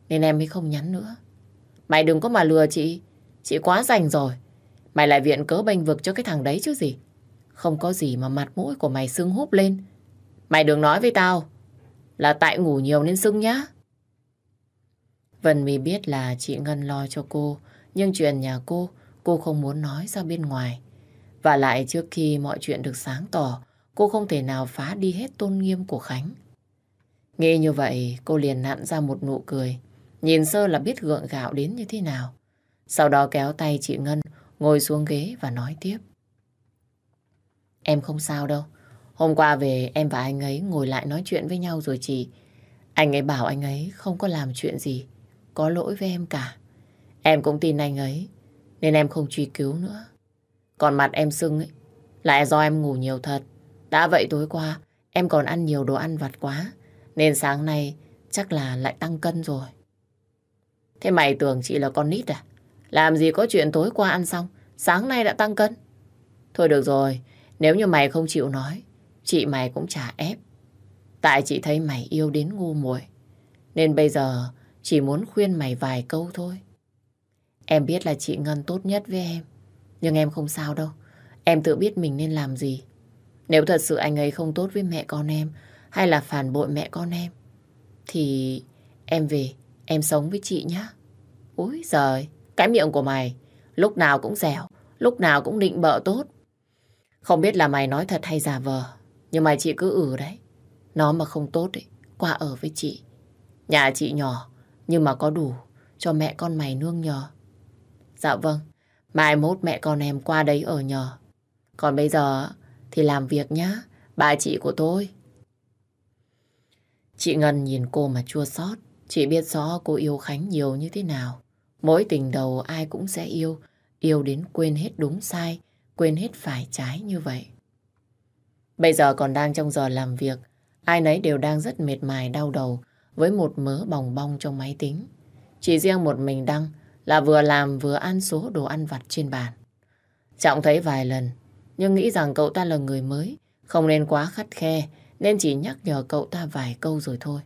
nên em mới không nhắn nữa. Mày đừng có mà lừa chị. Chị quá rảnh rồi. Mày lại viện cớ bênh vực cho cái thằng đấy chứ gì. Không có gì mà mặt mũi của mày sưng húp lên. Mày đừng nói với tao là tại ngủ nhiều nên sưng nhá. Vân My biết là chị Ngân lo cho cô nhưng chuyện nhà cô, cô không muốn nói ra bên ngoài. Và lại trước khi mọi chuyện được sáng tỏ, cô không thể nào phá đi hết tôn nghiêm của Khánh. Nghe như vậy, cô liền nặn ra một nụ cười. Nhìn sơ là biết gượng gạo đến như thế nào. Sau đó kéo tay chị Ngân ngồi xuống ghế và nói tiếp. Em không sao đâu. Hôm qua về em và anh ấy ngồi lại nói chuyện với nhau rồi chị. Anh ấy bảo anh ấy không có làm chuyện gì. Có lỗi với em cả. Em cũng tin anh ấy, nên em không truy cứu nữa. Còn mặt em sưng ấy, là do em ngủ nhiều thật. Đã vậy tối qua, em còn ăn nhiều đồ ăn vặt quá, nên sáng nay chắc là lại tăng cân rồi. Thế mày tưởng chị là con nít à? Làm gì có chuyện tối qua ăn xong, sáng nay đã tăng cân? Thôi được rồi, nếu như mày không chịu nói, chị mày cũng chả ép. Tại chị thấy mày yêu đến ngu muội Nên bây giờ chỉ muốn khuyên mày vài câu thôi. Em biết là chị Ngân tốt nhất với em. Nhưng em không sao đâu. Em tự biết mình nên làm gì. Nếu thật sự anh ấy không tốt với mẹ con em hay là phản bội mẹ con em thì em về, em sống với chị nhé. Úi giời, cái miệng của mày lúc nào cũng dẻo, lúc nào cũng định bợ tốt. Không biết là mày nói thật hay giả vờ. Nhưng mày chị cứ ử đấy. Nó mà không tốt ấy, qua ở với chị. Nhà chị nhỏ, nhưng mà có đủ cho mẹ con mày nương nhờ. Dạ vâng, mai mốt mẹ con em qua đấy ở nhờ. Còn bây giờ thì làm việc nhá, bà chị của tôi. Chị Ngân nhìn cô mà chua xót. Chị biết rõ cô yêu Khánh nhiều như thế nào. Mỗi tình đầu ai cũng sẽ yêu. Yêu đến quên hết đúng sai, quên hết phải trái như vậy. Bây giờ còn đang trong giờ làm việc. Ai nấy đều đang rất mệt mài đau đầu với một mớ bòng bong trong máy tính. Chỉ riêng một mình Đăng là vừa làm vừa ăn số đồ ăn vặt trên bàn. Trọng thấy vài lần, nhưng nghĩ rằng cậu ta là người mới, không nên quá khắt khe, nên chỉ nhắc nhở cậu ta vài câu rồi thôi.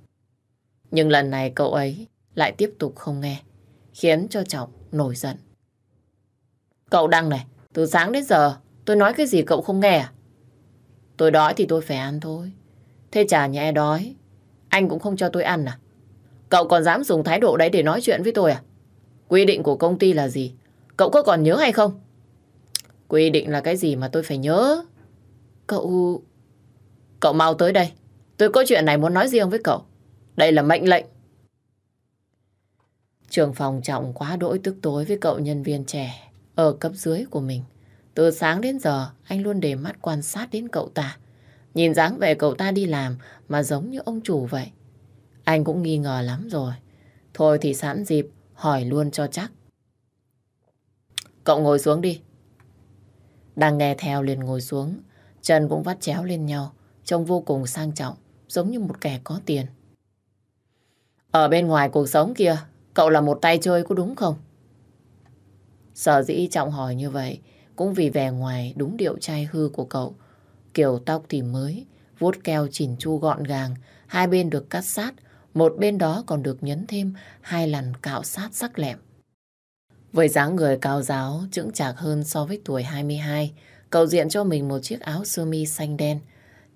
Nhưng lần này cậu ấy lại tiếp tục không nghe, khiến cho Trọng nổi giận. Cậu Đăng này, từ sáng đến giờ tôi nói cái gì cậu không nghe à? Tôi đói thì tôi phải ăn thôi. Thế chả nhẹ đói, anh cũng không cho tôi ăn à? Cậu còn dám dùng thái độ đấy để nói chuyện với tôi à? Quy định của công ty là gì? Cậu có còn nhớ hay không? Quy định là cái gì mà tôi phải nhớ? Cậu... Cậu mau tới đây. Tôi có chuyện này muốn nói riêng với cậu. Đây là mệnh lệnh. Trường phòng trọng quá đỗi tức tối với cậu nhân viên trẻ ở cấp dưới của mình. Từ sáng đến giờ, anh luôn để mắt quan sát đến cậu ta. Nhìn dáng vẻ cậu ta đi làm mà giống như ông chủ vậy. Anh cũng nghi ngờ lắm rồi. Thôi thì sẵn dịp, hỏi luôn cho chắc. Cậu ngồi xuống đi. Đang nghe theo liền ngồi xuống, chân cũng vắt chéo lên nhau, trông vô cùng sang trọng, giống như một kẻ có tiền. Ở bên ngoài cuộc sống kia, cậu là một tay chơi có đúng không? Sở dĩ Trọng hỏi như vậy, cũng vì vẻ ngoài đúng điệu trai hư của cậu. Kiểu tóc thì mới, vuốt keo chỉn chu gọn gàng, hai bên được cắt sát, một bên đó còn được nhấn thêm hai lần cạo sát sắc lẹm. Với dáng người cao giáo, chững chạc hơn so với tuổi 22, cậu diện cho mình một chiếc áo sơ mi xanh đen.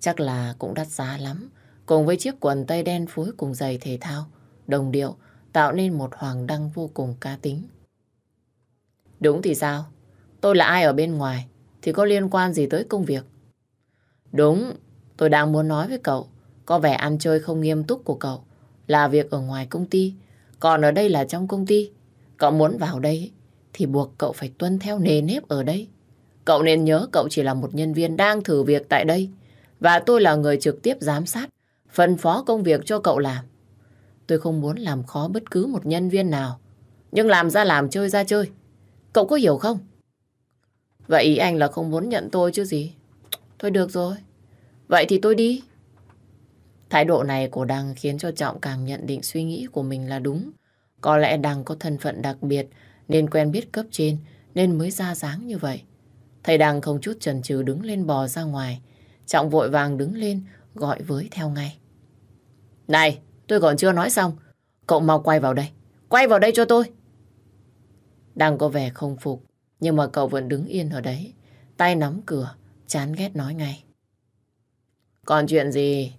Chắc là cũng đắt giá lắm, cùng với chiếc quần tây đen phối cùng giày thể thao, đồng điệu, tạo nên một hoàng đăng vô cùng cá tính. Đúng thì sao? Tôi là ai ở bên ngoài thì có liên quan gì tới công việc? Đúng, tôi đang muốn nói với cậu, có vẻ ăn chơi không nghiêm túc của cậu là việc ở ngoài công ty, còn ở đây là trong công ty. Cậu muốn vào đây thì buộc cậu phải tuân theo nề nếp ở đây. Cậu nên nhớ cậu chỉ là một nhân viên đang thử việc tại đây và tôi là người trực tiếp giám sát, phân phó công việc cho cậu làm. Tôi không muốn làm khó bất cứ một nhân viên nào, nhưng làm ra làm chơi ra chơi. Cậu có hiểu không? Vậy ý anh là không muốn nhận tôi chứ gì? Thôi được rồi. Vậy thì tôi đi. Thái độ này của Đăng khiến cho Trọng càng nhận định suy nghĩ của mình là đúng. Có lẽ Đăng có thân phận đặc biệt nên quen biết cấp trên nên mới ra dáng như vậy. Thầy Đăng không chút chần chừ đứng lên bò ra ngoài. Trọng vội vàng đứng lên gọi với theo ngay. Này, tôi còn chưa nói xong. Cậu mau quay vào đây. Quay vào đây cho tôi. đang có vẻ không phục nhưng mà cậu vẫn đứng yên ở đấy. Tay nắm cửa, chán ghét nói ngay. Còn chuyện gì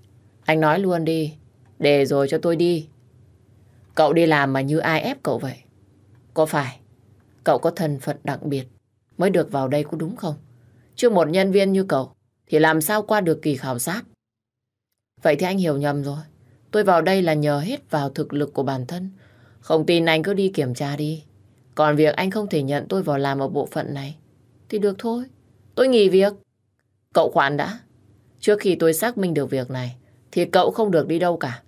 anh nói luôn đi, để rồi cho tôi đi. Cậu đi làm mà như ai ép cậu vậy? Có phải cậu có thân phận đặc biệt mới được vào đây có đúng không? Chứ một nhân viên như cậu thì làm sao qua được kỳ khảo sát? Vậy thì anh hiểu nhầm rồi. Tôi vào đây là nhờ hết vào thực lực của bản thân. Không tin anh cứ đi kiểm tra đi. Còn việc anh không thể nhận tôi vào làm ở bộ phận này, thì được thôi. Tôi nghỉ việc. Cậu khoản đã. Trước khi tôi xác minh được việc này, thì cậu không được đi đâu cả.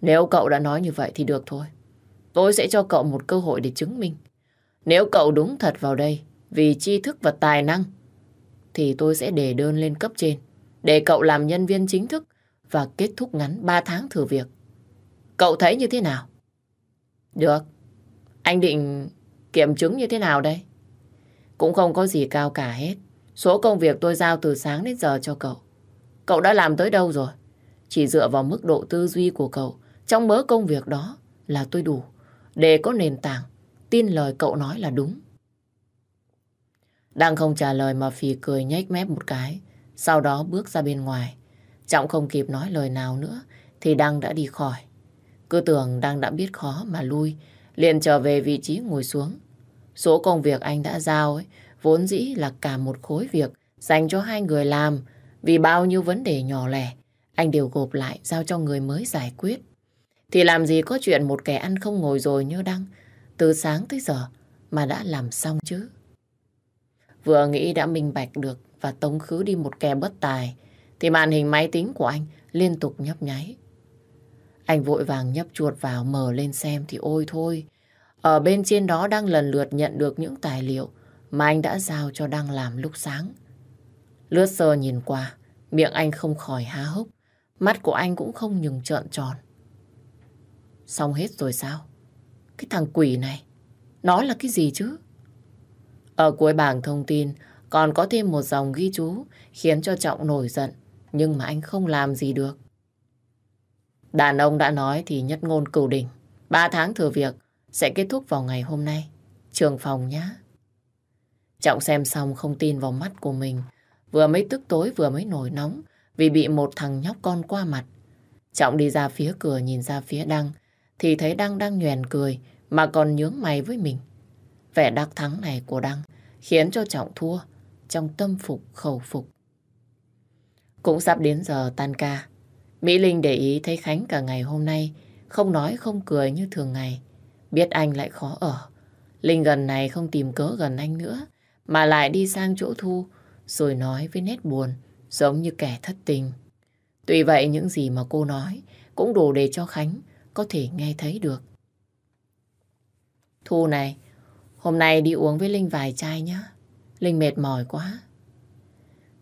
Nếu cậu đã nói như vậy thì được thôi. Tôi sẽ cho cậu một cơ hội để chứng minh. Nếu cậu đúng thật vào đây vì tri thức và tài năng, thì tôi sẽ đề đơn lên cấp trên để cậu làm nhân viên chính thức và kết thúc ngắn 3 tháng thử việc. Cậu thấy như thế nào? Được. Anh định kiểm chứng như thế nào đây? Cũng không có gì cao cả hết. Số công việc tôi giao từ sáng đến giờ cho cậu. Cậu đã làm tới đâu rồi? Chỉ dựa vào mức độ tư duy của cậu trong mớ công việc đó là tôi đủ để có nền tảng, tin lời cậu nói là đúng. Đang không trả lời mà phì cười nhếch mép một cái, sau đó bước ra bên ngoài. Trọng không kịp nói lời nào nữa, thì Đăng đã đi khỏi. Cứ tưởng Đăng đã biết khó mà lui, liền trở về vị trí ngồi xuống. Số công việc anh đã giao ấy, vốn dĩ là cả một khối việc dành cho hai người làm, vì bao nhiêu vấn đề nhỏ lẻ, anh đều gộp lại giao cho người mới giải quyết. Thì làm gì có chuyện một kẻ ăn không ngồi rồi như Đăng, từ sáng tới giờ mà đã làm xong chứ. Vừa nghĩ đã minh bạch được và tống khứ đi một kẻ bất tài thì màn hình máy tính của anh liên tục nhấp nháy. Anh vội vàng nhấp chuột vào mở lên xem thì ôi thôi. Ở bên trên đó đang lần lượt nhận được những tài liệu mà anh đã giao cho đang làm lúc sáng. Lướt sơ nhìn qua, miệng anh không khỏi há hốc, mắt của anh cũng không nhừng trợn tròn. Xong hết rồi sao? Cái thằng quỷ này, nó là cái gì chứ? Ở cuối bảng thông tin còn có thêm một dòng ghi chú khiến cho Trọng nổi giận, nhưng mà anh không làm gì được. Đàn ông đã nói thì nhất ngôn cửu đỉnh. Ba tháng thừa việc, sẽ kết thúc vào ngày hôm nay. Trường phòng nhá. Trọng xem xong không tin vào mắt của mình. Vừa mới tức tối vừa mới nổi nóng, vì bị một thằng nhóc con qua mặt. Trọng đi ra phía cửa nhìn ra phía Đăng, thì thấy Đăng đang nhoèn cười, mà còn nhướng mày với mình. Vẻ đắc thắng này của Đăng khiến cho Trọng thua, trong tâm phục khẩu phục. Cũng sắp đến giờ tan ca. Mỹ Linh để ý thấy Khánh cả ngày hôm nay không nói không cười như thường ngày. Biết anh lại khó ở. Linh gần này không tìm cớ gần anh nữa mà lại đi sang chỗ Thu rồi nói với nét buồn giống như kẻ thất tình. Tuy vậy những gì mà cô nói cũng đủ để cho Khánh có thể nghe thấy được. Thu này, hôm nay đi uống với Linh vài chai nhé. Linh mệt mỏi quá.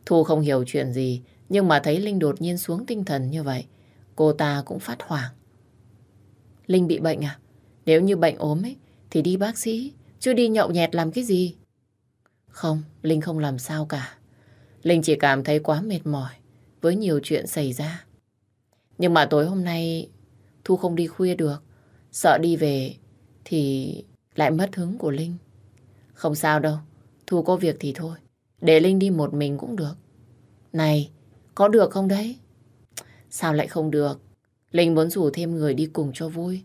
Thu không hiểu chuyện gì, nhưng mà thấy Linh đột nhiên xuống tinh thần như vậy, cô ta cũng phát hoảng. Linh bị bệnh à? Nếu như bệnh ốm ấy, thì đi bác sĩ, chứ đi nhậu nhẹt làm cái gì? Không, Linh không làm sao cả. Linh chỉ cảm thấy quá mệt mỏi với nhiều chuyện xảy ra. Nhưng mà tối hôm nay Thu không đi khuya được. Sợ đi về thì lại mất hứng của Linh. Không sao đâu. Thu có việc thì thôi. Để Linh đi một mình cũng được. Này, có được không đấy? Sao lại không được? Linh muốn rủ thêm người đi cùng cho vui.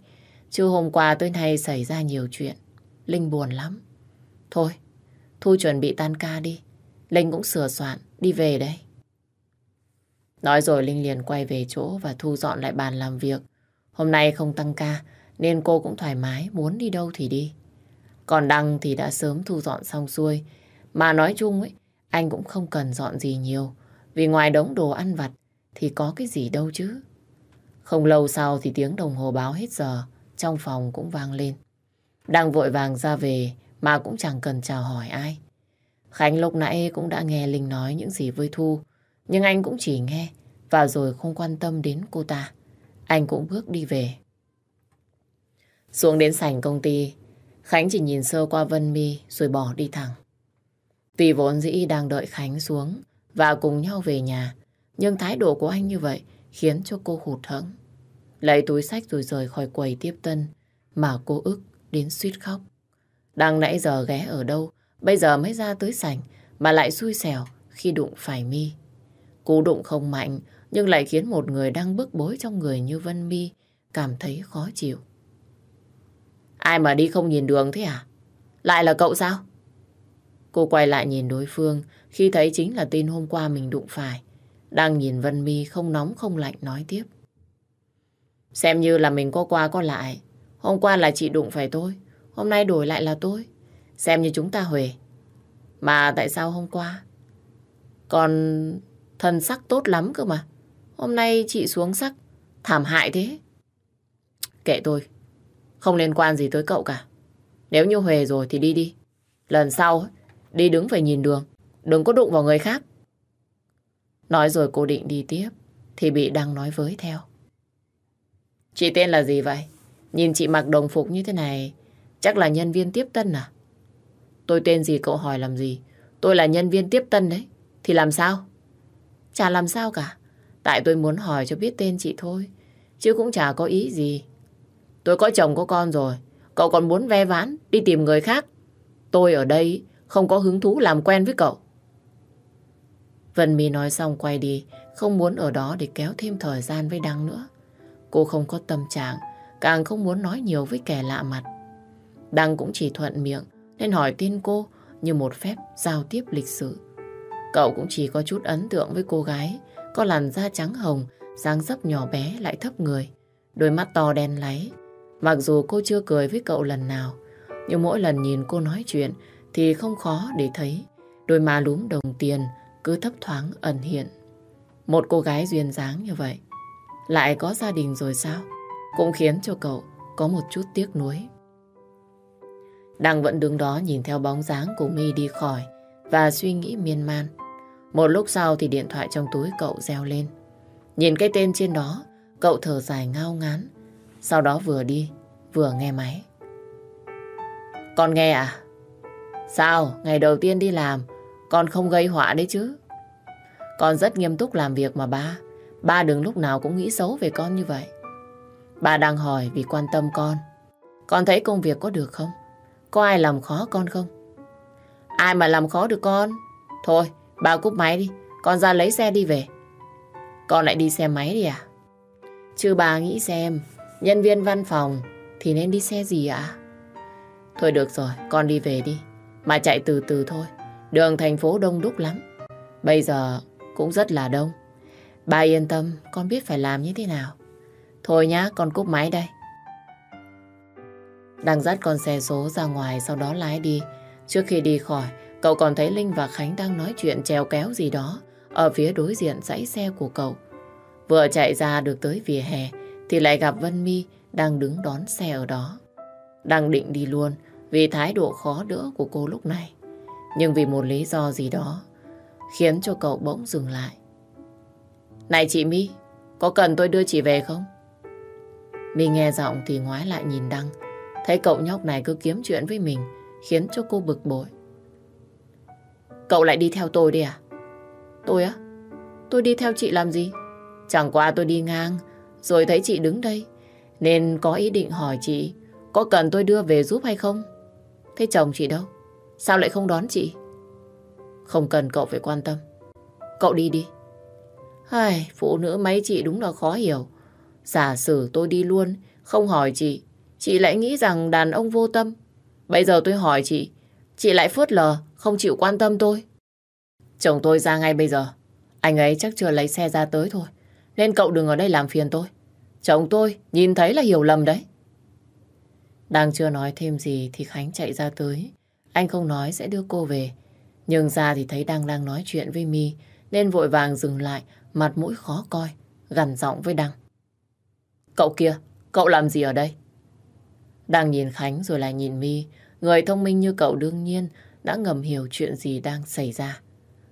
Chứ hôm qua tới nay xảy ra nhiều chuyện. Linh buồn lắm. Thôi, Thu chuẩn bị tan ca đi. Linh cũng sửa soạn, đi về đây. Nói rồi Linh liền quay về chỗ và thu dọn lại bàn làm việc. Hôm nay không tăng ca, nên cô cũng thoải mái, muốn đi đâu thì đi. Còn Đăng thì đã sớm thu dọn xong xuôi. Mà nói chung ấy, anh cũng không cần dọn gì nhiều. Vì ngoài đống đồ ăn vặt thì có cái gì đâu chứ. Không lâu sau thì tiếng đồng hồ báo hết giờ, trong phòng cũng vang lên. đang vội vàng ra về mà cũng chẳng cần chào hỏi ai. Khánh lúc nãy cũng đã nghe Linh nói những gì với Thu, nhưng anh cũng chỉ nghe và rồi không quan tâm đến cô ta. Anh cũng bước đi về. Xuống đến sảnh công ty, Khánh chỉ nhìn sơ qua Vân Mi rồi bỏ đi thẳng. vì vốn dĩ đang đợi Khánh xuống và cùng nhau về nhà, nhưng thái độ của anh như vậy khiến cho cô hụt hẫng. Lấy túi sách rồi rời khỏi quầy tiếp tân mà cô ức đến suýt khóc. Đang nãy giờ ghé ở đâu, bây giờ mới ra tới sảnh mà lại xui xẻo khi đụng phải mi. Cú đụng không mạnh nhưng lại khiến một người đang bức bối trong người như Vân Mi cảm thấy khó chịu. Ai mà đi không nhìn đường thế à? Lại là cậu sao? Cô quay lại nhìn đối phương khi thấy chính là tin hôm qua mình đụng phải. Đang nhìn Vân Mi không nóng không lạnh nói tiếp. Xem như là mình có qua có lại. Hôm qua là chị đụng phải tôi. Hôm nay đổi lại là tôi. Xem như chúng ta huề. Mà tại sao hôm qua? Còn thần sắc tốt lắm cơ mà. Hôm nay chị xuống sắc. Thảm hại thế. Kệ tôi. Không liên quan gì tới cậu cả. Nếu như huề rồi thì đi đi. Lần sau, đi đứng phải nhìn đường. Đừng có đụng vào người khác. Nói rồi cô định đi tiếp. Thì bị Đăng nói với theo. Chị tên là gì vậy? Nhìn chị mặc đồng phục như thế này Chắc là nhân viên tiếp tân à? Tôi tên gì cậu hỏi làm gì? Tôi là nhân viên tiếp tân đấy. Thì làm sao? Chả làm sao cả. Tại tôi muốn hỏi cho biết tên chị thôi. Chứ cũng chả có ý gì. Tôi có chồng có con rồi. Cậu còn muốn ve vãn, đi tìm người khác. Tôi ở đây không có hứng thú làm quen với cậu. Vân My nói xong quay đi, không muốn ở đó để kéo thêm thời gian với Đăng nữa. Cô không có tâm trạng, càng không muốn nói nhiều với kẻ lạ mặt. Đăng cũng chỉ thuận miệng nên hỏi tên cô như một phép giao tiếp lịch sự. cậu cũng chỉ có chút ấn tượng với cô gái có làn da trắng hồng, dáng dấp nhỏ bé lại thấp người, đôi mắt to đen láy. Mặc dù cô chưa cười với cậu lần nào, nhưng mỗi lần nhìn cô nói chuyện thì không khó để thấy đôi má lúm đồng tiền cứ thấp thoáng ẩn hiện. Một cô gái duyên dáng như vậy, lại có gia đình rồi sao? Cũng khiến cho cậu có một chút tiếc nuối. đang vẫn đứng đó nhìn theo bóng dáng của My đi khỏi và suy nghĩ miên man. Một lúc sau thì điện thoại trong túi cậu reo lên. Nhìn cái tên trên đó, cậu thở dài ngao ngán. Sau đó vừa đi, vừa nghe máy. Con nghe à? Sao? Ngày đầu tiên đi làm, con không gây họa đấy chứ? Con rất nghiêm túc làm việc mà ba. Ba đừng lúc nào cũng nghĩ xấu về con như vậy. Ba đang hỏi vì quan tâm con. Con thấy công việc có được không? Có ai làm khó con không? Ai mà làm khó được con? Thôi, ba cúp máy đi. Con ra lấy xe đi về. Con lại đi xe máy đi à? Chứ bà nghĩ xem, nhân viên văn phòng thì nên đi xe gì ạ? Thôi được rồi, con đi về đi. Mà chạy từ từ thôi. Đường thành phố đông đúc lắm. Bây giờ cũng rất là đông. Bà yên tâm, con biết phải làm như thế nào. Thôi nhá, con cúp máy đây. Đang dắt con xe số ra ngoài sau đó lái đi. Trước khi đi khỏi, cậu còn thấy Linh và Khánh đang nói chuyện trèo kéo gì đó ở phía đối diện dãy xe của cậu. Vừa chạy ra được tới vỉa hè thì lại gặp Vân My đang đứng đón xe ở đó. Đang định đi luôn vì thái độ khó đỡ của cô lúc này. Nhưng vì một lý do gì đó khiến cho cậu bỗng dừng lại. Này chị My, có cần tôi đưa chị về không? My nghe giọng thì ngoái lại nhìn Đăng. Thấy cậu nhóc này cứ kiếm chuyện với mình khiến cho cô bực bội. Cậu lại đi theo tôi đi à? Tôi á? Tôi đi theo chị làm gì? Chẳng qua tôi đi ngang rồi thấy chị đứng đây nên có ý định hỏi chị có cần tôi đưa về giúp hay không? Thế chồng chị đâu? Sao lại không đón chị? Không cần cậu phải quan tâm. Cậu đi đi. Ai, phụ nữ mấy chị đúng là khó hiểu. Giả sử tôi đi luôn, không hỏi chị, chị lại nghĩ rằng đàn ông vô tâm. Bây giờ tôi hỏi chị, chị lại phớt lờ, không chịu quan tâm tôi. Chồng tôi ra ngay bây giờ. Anh ấy chắc chưa lấy xe ra tới thôi. Nên cậu đừng ở đây làm phiền tôi. Chồng tôi nhìn thấy là hiểu lầm đấy. Đang chưa nói thêm gì thì Khánh chạy ra tới. Anh không nói sẽ đưa cô về. Nhưng ra thì thấy Đăng đang nói chuyện với mi nên vội vàng dừng lại, mặt mũi khó coi, gằn giọng với Đăng. Cậu kia, cậu làm gì ở đây? Đang nhìn Khánh rồi lại nhìn mi Người thông minh như cậu đương nhiên đã ngầm hiểu chuyện gì đang xảy ra.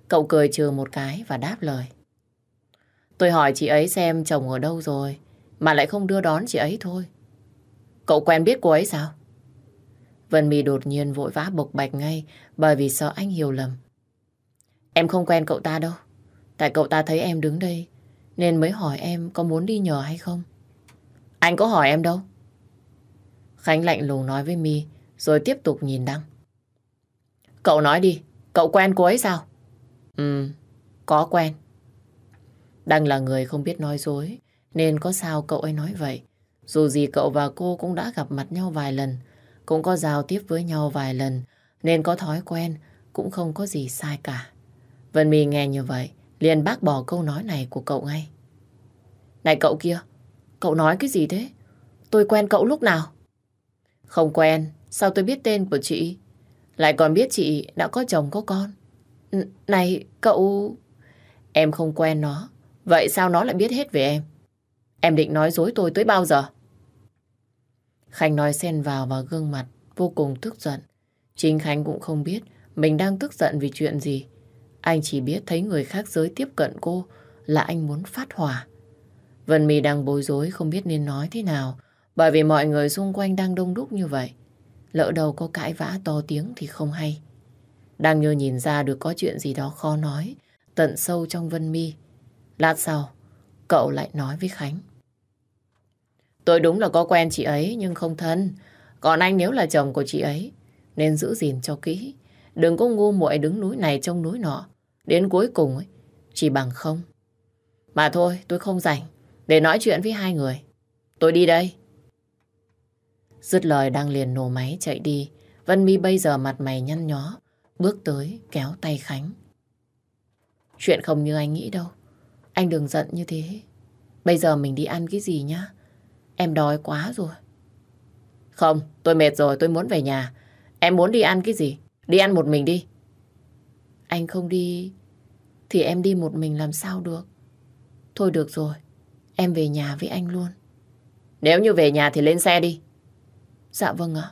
Cậu cười trừ một cái và đáp lời. Tôi hỏi chị ấy xem chồng ở đâu rồi, mà lại không đưa đón chị ấy thôi. Cậu quen biết cô ấy sao? Vân My đột nhiên vội vã bộc bạch ngay bởi vì sợ anh hiểu lầm. Em không quen cậu ta đâu. Tại cậu ta thấy em đứng đây nên mới hỏi em có muốn đi nhờ hay không. Anh có hỏi em đâu. Khánh lạnh lùng nói với My rồi tiếp tục nhìn Đăng. Cậu nói đi, cậu quen cô ấy sao? Ừ, có quen. Đăng là người không biết nói dối nên có sao cậu ấy nói vậy. Dù gì cậu và cô cũng đã gặp mặt nhau vài lần, cũng có giao tiếp với nhau vài lần, nên có thói quen, cũng không có gì sai cả. Vân My nghe như vậy, liền bác bỏ câu nói này của cậu ngay. Này cậu kia, cậu nói cái gì thế? Tôi quen cậu lúc nào? Không quen, sao tôi biết tên của chị? Lại còn biết chị đã có chồng có con. N này, cậu... Em không quen nó, vậy sao nó lại biết hết về em? Em định nói dối tôi tới bao giờ? Khánh nói xen vào và gương mặt vô cùng tức giận. Chính Khánh cũng không biết mình đang tức giận vì chuyện gì. Anh chỉ biết thấy người khác giới tiếp cận cô là anh muốn phát hỏa. Vân My đang bối rối không biết nên nói thế nào bởi vì mọi người xung quanh đang đông đúc như vậy. Lỡ đầu có cãi vã to tiếng thì không hay. Đang như nhìn ra được có chuyện gì đó khó nói tận sâu trong Vân My. Lát sau, cậu lại nói với Khánh. Tôi đúng là có quen chị ấy nhưng không thân. Còn anh nếu là chồng của chị ấy, nên giữ gìn cho kỹ. Đừng có ngu muội đứng núi này trông núi nọ. Đến cuối cùng ấy, chỉ bằng không. Mà thôi, tôi không rảnh để nói chuyện với hai người. Tôi đi đây. Dứt lời đang liền nổ máy chạy đi. Vân Mi bây giờ mặt mày nhăn nhó, bước tới kéo tay Khánh. Chuyện không như anh nghĩ đâu. Anh đừng giận như thế. Bây giờ mình đi ăn cái gì nhá? Em đói quá rồi. Không, tôi mệt rồi, tôi muốn về nhà. Em muốn đi ăn cái gì? Đi ăn một mình đi. Anh không đi, thì em đi một mình làm sao được. Thôi được rồi, em về nhà với anh luôn. Nếu như về nhà thì lên xe đi. Dạ vâng ạ.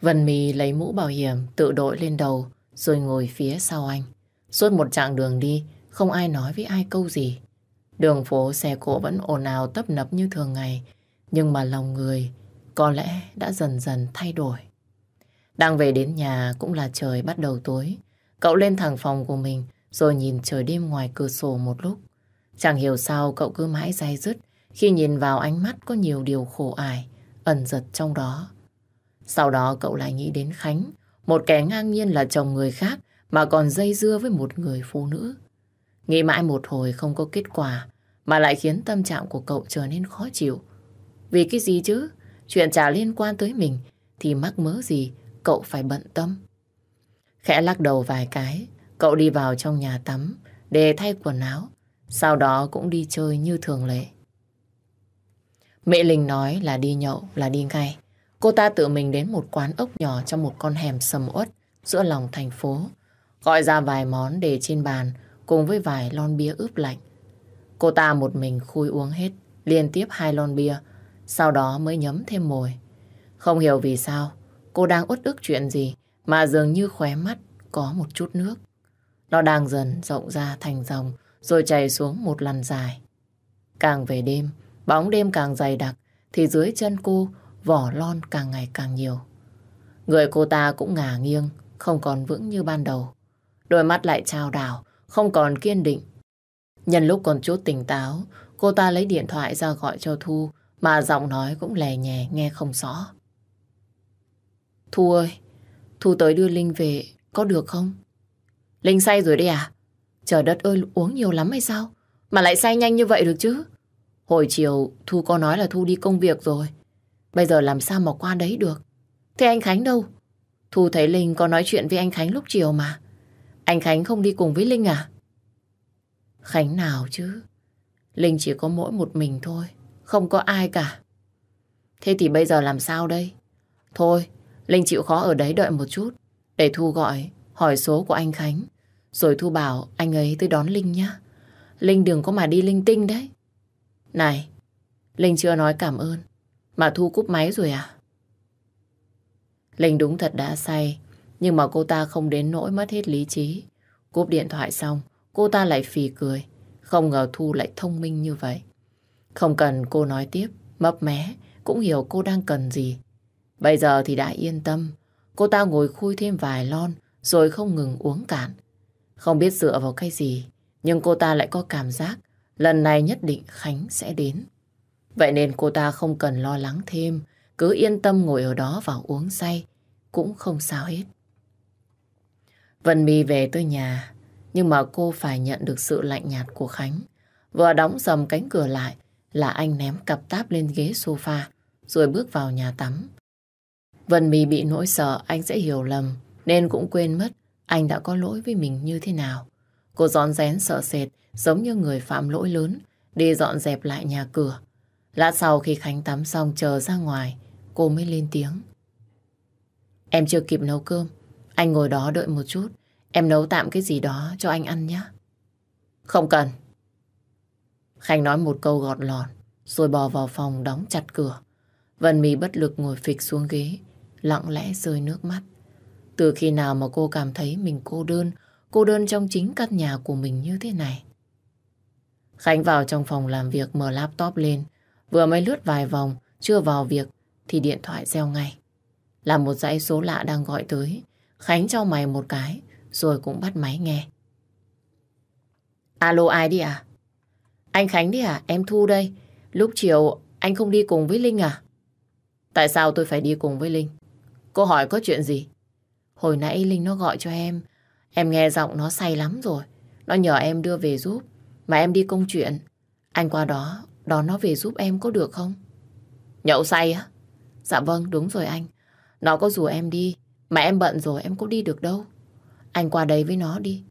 Vân Mì lấy mũ bảo hiểm tự đội lên đầu rồi ngồi phía sau anh. Suốt một chặng đường đi, không ai nói với ai câu gì. Đường phố xe cộ vẫn ồn ào tấp nập như thường ngày, nhưng mà lòng người có lẽ đã dần dần thay đổi. Đang về đến nhà cũng là trời bắt đầu tối. Cậu lên thẳng phòng của mình rồi nhìn trời đêm ngoài cửa sổ một lúc. Chẳng hiểu sao cậu cứ mãi day dứt khi nhìn vào ánh mắt có nhiều điều khổ ải, ẩn giật trong đó. Sau đó cậu lại nghĩ đến Khánh, một kẻ ngang nhiên là chồng người khác mà còn dây dưa với một người phụ nữ. Nghĩ mãi một hồi không có kết quả mà lại khiến tâm trạng của cậu trở nên khó chịu. Vì cái gì chứ? Chuyện chả liên quan tới mình thì mắc mớ gì cậu phải bận tâm. Khẽ lắc đầu vài cái, cậu đi vào trong nhà tắm để thay quần áo, sau đó cũng đi chơi như thường lệ. Mẹ Linh nói là đi nhậu là đi ngay. Cô ta tự mình đến một quán ốc nhỏ trong một con hẻm sầm uất giữa lòng thành phố. Gọi ra vài món để trên bàn cùng với vài lon bia ướp lạnh. Cô ta một mình khui uống hết, liên tiếp hai lon bia, sau đó mới nhấm thêm mồi. Không hiểu vì sao, cô đang uất ức chuyện gì mà dường như khóe mắt có một chút nước. Nó đang dần rộng ra thành dòng rồi chảy xuống một lần dài. Càng về đêm, bóng đêm càng dày đặc thì dưới chân cô vỏ lon càng ngày càng nhiều. Người cô ta cũng ngả nghiêng, không còn vững như ban đầu. Đôi mắt lại trao đảo, không còn kiên định. Nhân lúc còn chút tỉnh táo, cô ta lấy điện thoại ra gọi cho Thu, mà giọng nói cũng lè nhẹ nghe không rõ. Thu ơi, Thu tới đưa Linh về, có được không? Linh say rồi đấy à? Trời đất ơi, uống nhiều lắm hay sao? Mà lại say nhanh như vậy được chứ? Hồi chiều, Thu có nói là Thu đi công việc rồi. Bây giờ làm sao mà qua đấy được? Thế anh Khánh đâu? Thu thấy Linh có nói chuyện với anh Khánh lúc chiều mà. Anh Khánh không đi cùng với Linh à? Khánh nào chứ? Linh chỉ có mỗi một mình thôi. Không có ai cả. Thế thì bây giờ làm sao đây? Thôi, Linh chịu khó ở đấy đợi một chút. Để Thu gọi, hỏi số của anh Khánh. Rồi Thu bảo anh ấy tới đón Linh nhá. Linh đừng có mà đi linh tinh đấy. Này, Linh chưa nói cảm ơn. Mà Thu cúp máy rồi à? Linh đúng thật đã say, nhưng mà cô ta không đến nỗi mất hết lý trí. Cúp điện thoại xong, cô ta lại phì cười. Không ngờ Thu lại thông minh như vậy. Không cần cô nói tiếp, mấp mé, cũng hiểu cô đang cần gì. Bây giờ thì đã yên tâm. Cô ta ngồi khui thêm vài lon, rồi không ngừng uống cạn. Không biết dựa vào cái gì, nhưng cô ta lại có cảm giác lần này nhất định Khánh sẽ đến. Vậy nên cô ta không cần lo lắng thêm, cứ yên tâm ngồi ở đó và uống say, cũng không sao hết. Vân My về tới nhà, nhưng mà cô phải nhận được sự lạnh nhạt của Khánh. Vừa đóng dầm cánh cửa lại là anh ném cặp táp lên ghế sofa, rồi bước vào nhà tắm. Vân Mì bị nỗi sợ anh sẽ hiểu lầm, nên cũng quên mất anh đã có lỗi với mình như thế nào. Cô dọn rén sợ sệt, giống như người phạm lỗi lớn, đi dọn dẹp lại nhà cửa. Lát sau khi Khánh tắm xong chờ ra ngoài, cô mới lên tiếng. Em chưa kịp nấu cơm, anh ngồi đó đợi một chút, em nấu tạm cái gì đó cho anh ăn nhé. Không cần. Khanh nói một câu gọt lọt, rồi bò vào phòng đóng chặt cửa. Vân Mì bất lực ngồi phịch xuống ghế, lặng lẽ rơi nước mắt. Từ khi nào mà cô cảm thấy mình cô đơn, cô đơn trong chính căn nhà của mình như thế này. Khánh vào trong phòng làm việc mở laptop lên, vừa mới lướt vài vòng, chưa vào việc thì điện thoại reo ngay. Là một dãy số lạ đang gọi tới, Khánh cho mày một cái rồi cũng bắt máy nghe. Alo ai đi à? Anh Khánh đi à? Em Thu đây. Lúc chiều anh không đi cùng với Linh à? Tại sao tôi phải đi cùng với Linh? Cô hỏi có chuyện gì? Hồi nãy Linh nó gọi cho em. Em nghe giọng nó say lắm rồi. Nó nhờ em đưa về giúp. Mà em đi công chuyện. Anh qua đó, đón nó về giúp em có được không? Nhậu say á? Dạ vâng, đúng rồi anh. Nó có rủ em đi. Mà em bận rồi, em có đi được đâu. Anh qua đây với nó đi.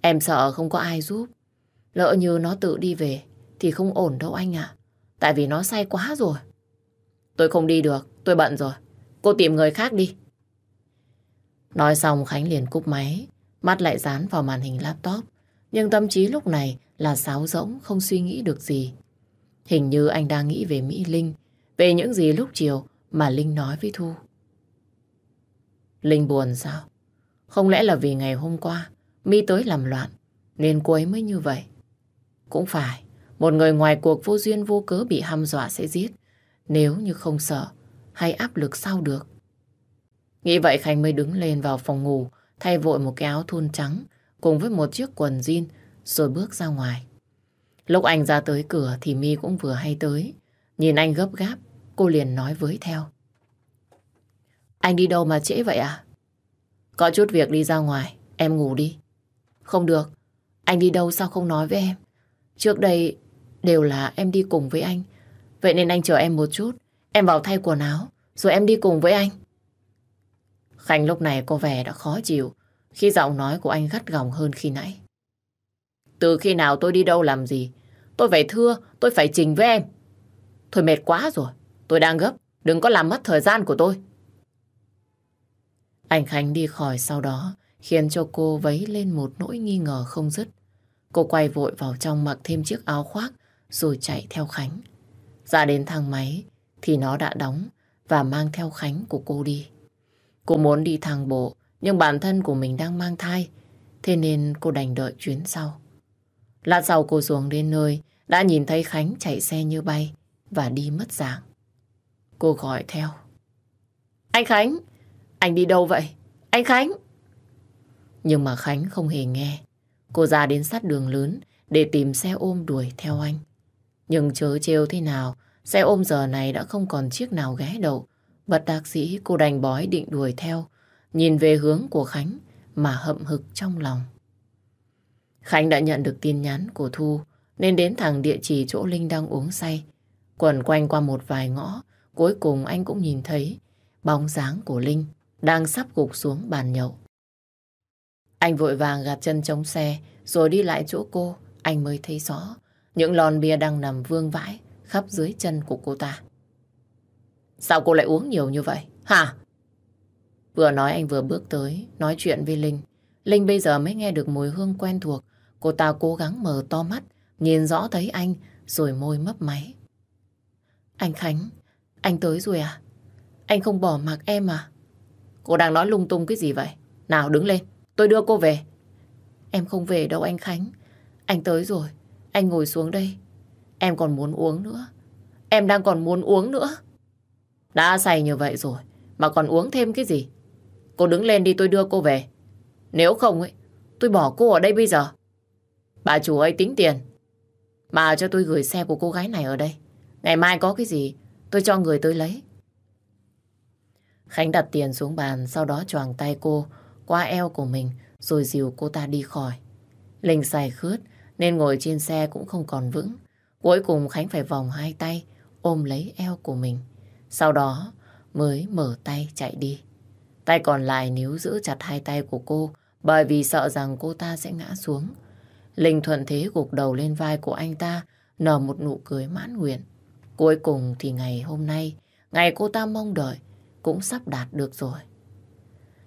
Em sợ không có ai giúp. Lỡ như nó tự đi về thì không ổn đâu anh ạ. Tại vì nó say quá rồi. Tôi không đi được, tôi bận rồi. Cô tìm người khác đi. Nói xong Khánh liền cúp máy, mắt lại dán vào màn hình laptop. Nhưng tâm trí lúc này là sáo rỗng, không suy nghĩ được gì. Hình như anh đang nghĩ về Mỹ Linh, về những gì lúc chiều mà Linh nói với Thu. Linh buồn sao? Không lẽ là vì ngày hôm qua Mi tới làm loạn nên cô ấy mới như vậy? Cũng phải, một người ngoài cuộc vô duyên vô cớ bị hăm dọa sẽ giết. Nếu như không sợ hay áp lực sao được. Nghĩ vậy Khánh mới đứng lên vào phòng ngủ thay vội một cái áo thun trắng cùng với một chiếc quần jean rồi bước ra ngoài. Lúc anh ra tới cửa thì Mi cũng vừa hay tới. Nhìn anh gấp gáp, cô liền nói với theo. Anh đi đâu mà trễ vậy à? Có chút việc đi ra ngoài, em ngủ đi. Không được, anh đi đâu sao không nói với em? Trước đây đều là em đi cùng với anh. Vậy nên anh chờ em một chút, em vào thay quần áo, rồi em đi cùng với anh. Khánh lúc này có vẻ đã khó chịu khi giọng nói của anh gắt gỏng hơn khi nãy. Từ khi nào tôi đi đâu làm gì, tôi phải thưa, tôi phải trình với em. Thôi mệt quá rồi, tôi đang gấp, đừng có làm mất thời gian của tôi. Anh Khánh đi khỏi sau đó, khiến cho cô vấy lên một nỗi nghi ngờ không dứt. Cô quay vội vào trong mặc thêm chiếc áo khoác, rồi chạy theo Khánh. Ra đến thang máy, thì nó đã đóng và mang theo Khánh của cô đi. Cô muốn đi thang bộ, nhưng bản thân của mình đang mang thai, thế nên cô đành đợi chuyến sau. Lát sau cô xuống đến nơi, đã nhìn thấy Khánh chạy xe như bay và đi mất dạng. Cô gọi theo. Anh Khánh! Anh đi đâu vậy? Anh Khánh! Nhưng mà Khánh không hề nghe. Cô ra đến sát đường lớn để tìm xe ôm đuổi theo anh. Nhưng chớ trêu thế nào, xe ôm giờ này đã không còn chiếc nào ghé đầu. Bật đắc sĩ cô đành bói định đuổi theo, nhìn về hướng của Khánh mà hậm hực trong lòng. Khánh đã nhận được tin nhắn của Thu nên đến thẳng địa chỉ chỗ Linh đang uống say. Quẩn quanh qua một vài ngõ, cuối cùng anh cũng nhìn thấy bóng dáng của Linh đang sắp gục xuống bàn nhậu. Anh vội vàng gạt chân chống xe rồi đi lại chỗ cô, anh mới thấy rõ những lon bia đang nằm vương vãi khắp dưới chân của cô ta. Sao cô lại uống nhiều như vậy? Hả? Vừa nói anh vừa bước tới, nói chuyện với Linh. Linh bây giờ mới nghe được mùi hương quen thuộc. Cô ta cố gắng mở to mắt, nhìn rõ thấy anh, rồi môi mấp máy. Anh Khánh, anh tới rồi à? Anh không bỏ mặc em à? Cô đang nói lung tung cái gì vậy? Nào đứng lên, tôi đưa cô về. Em không về đâu anh Khánh. Anh tới rồi, anh ngồi xuống đây. Em còn muốn uống nữa. Em đang còn muốn uống nữa. Đã say như vậy rồi, mà còn uống thêm cái gì? Cô đứng lên đi tôi đưa cô về. Nếu không ấy, tôi bỏ cô ở đây bây giờ. Bà chủ ấy tính tiền. Mà cho tôi gửi xe của cô gái này ở đây. Ngày mai có cái gì, tôi cho người tới lấy. Khánh đặt tiền xuống bàn, sau đó choàng tay cô qua eo của mình rồi dìu cô ta đi khỏi. Linh xài khướt nên ngồi trên xe cũng không còn vững. Cuối cùng Khánh phải vòng hai tay ôm lấy eo của mình. Sau đó mới mở tay chạy đi. Tay còn lại níu giữ chặt hai tay của cô bởi vì sợ rằng cô ta sẽ ngã xuống. Linh thuận thế gục đầu lên vai của anh ta nở một nụ cười mãn nguyện. Cuối cùng thì ngày hôm nay, ngày cô ta mong đợi, cũng sắp đạt được rồi.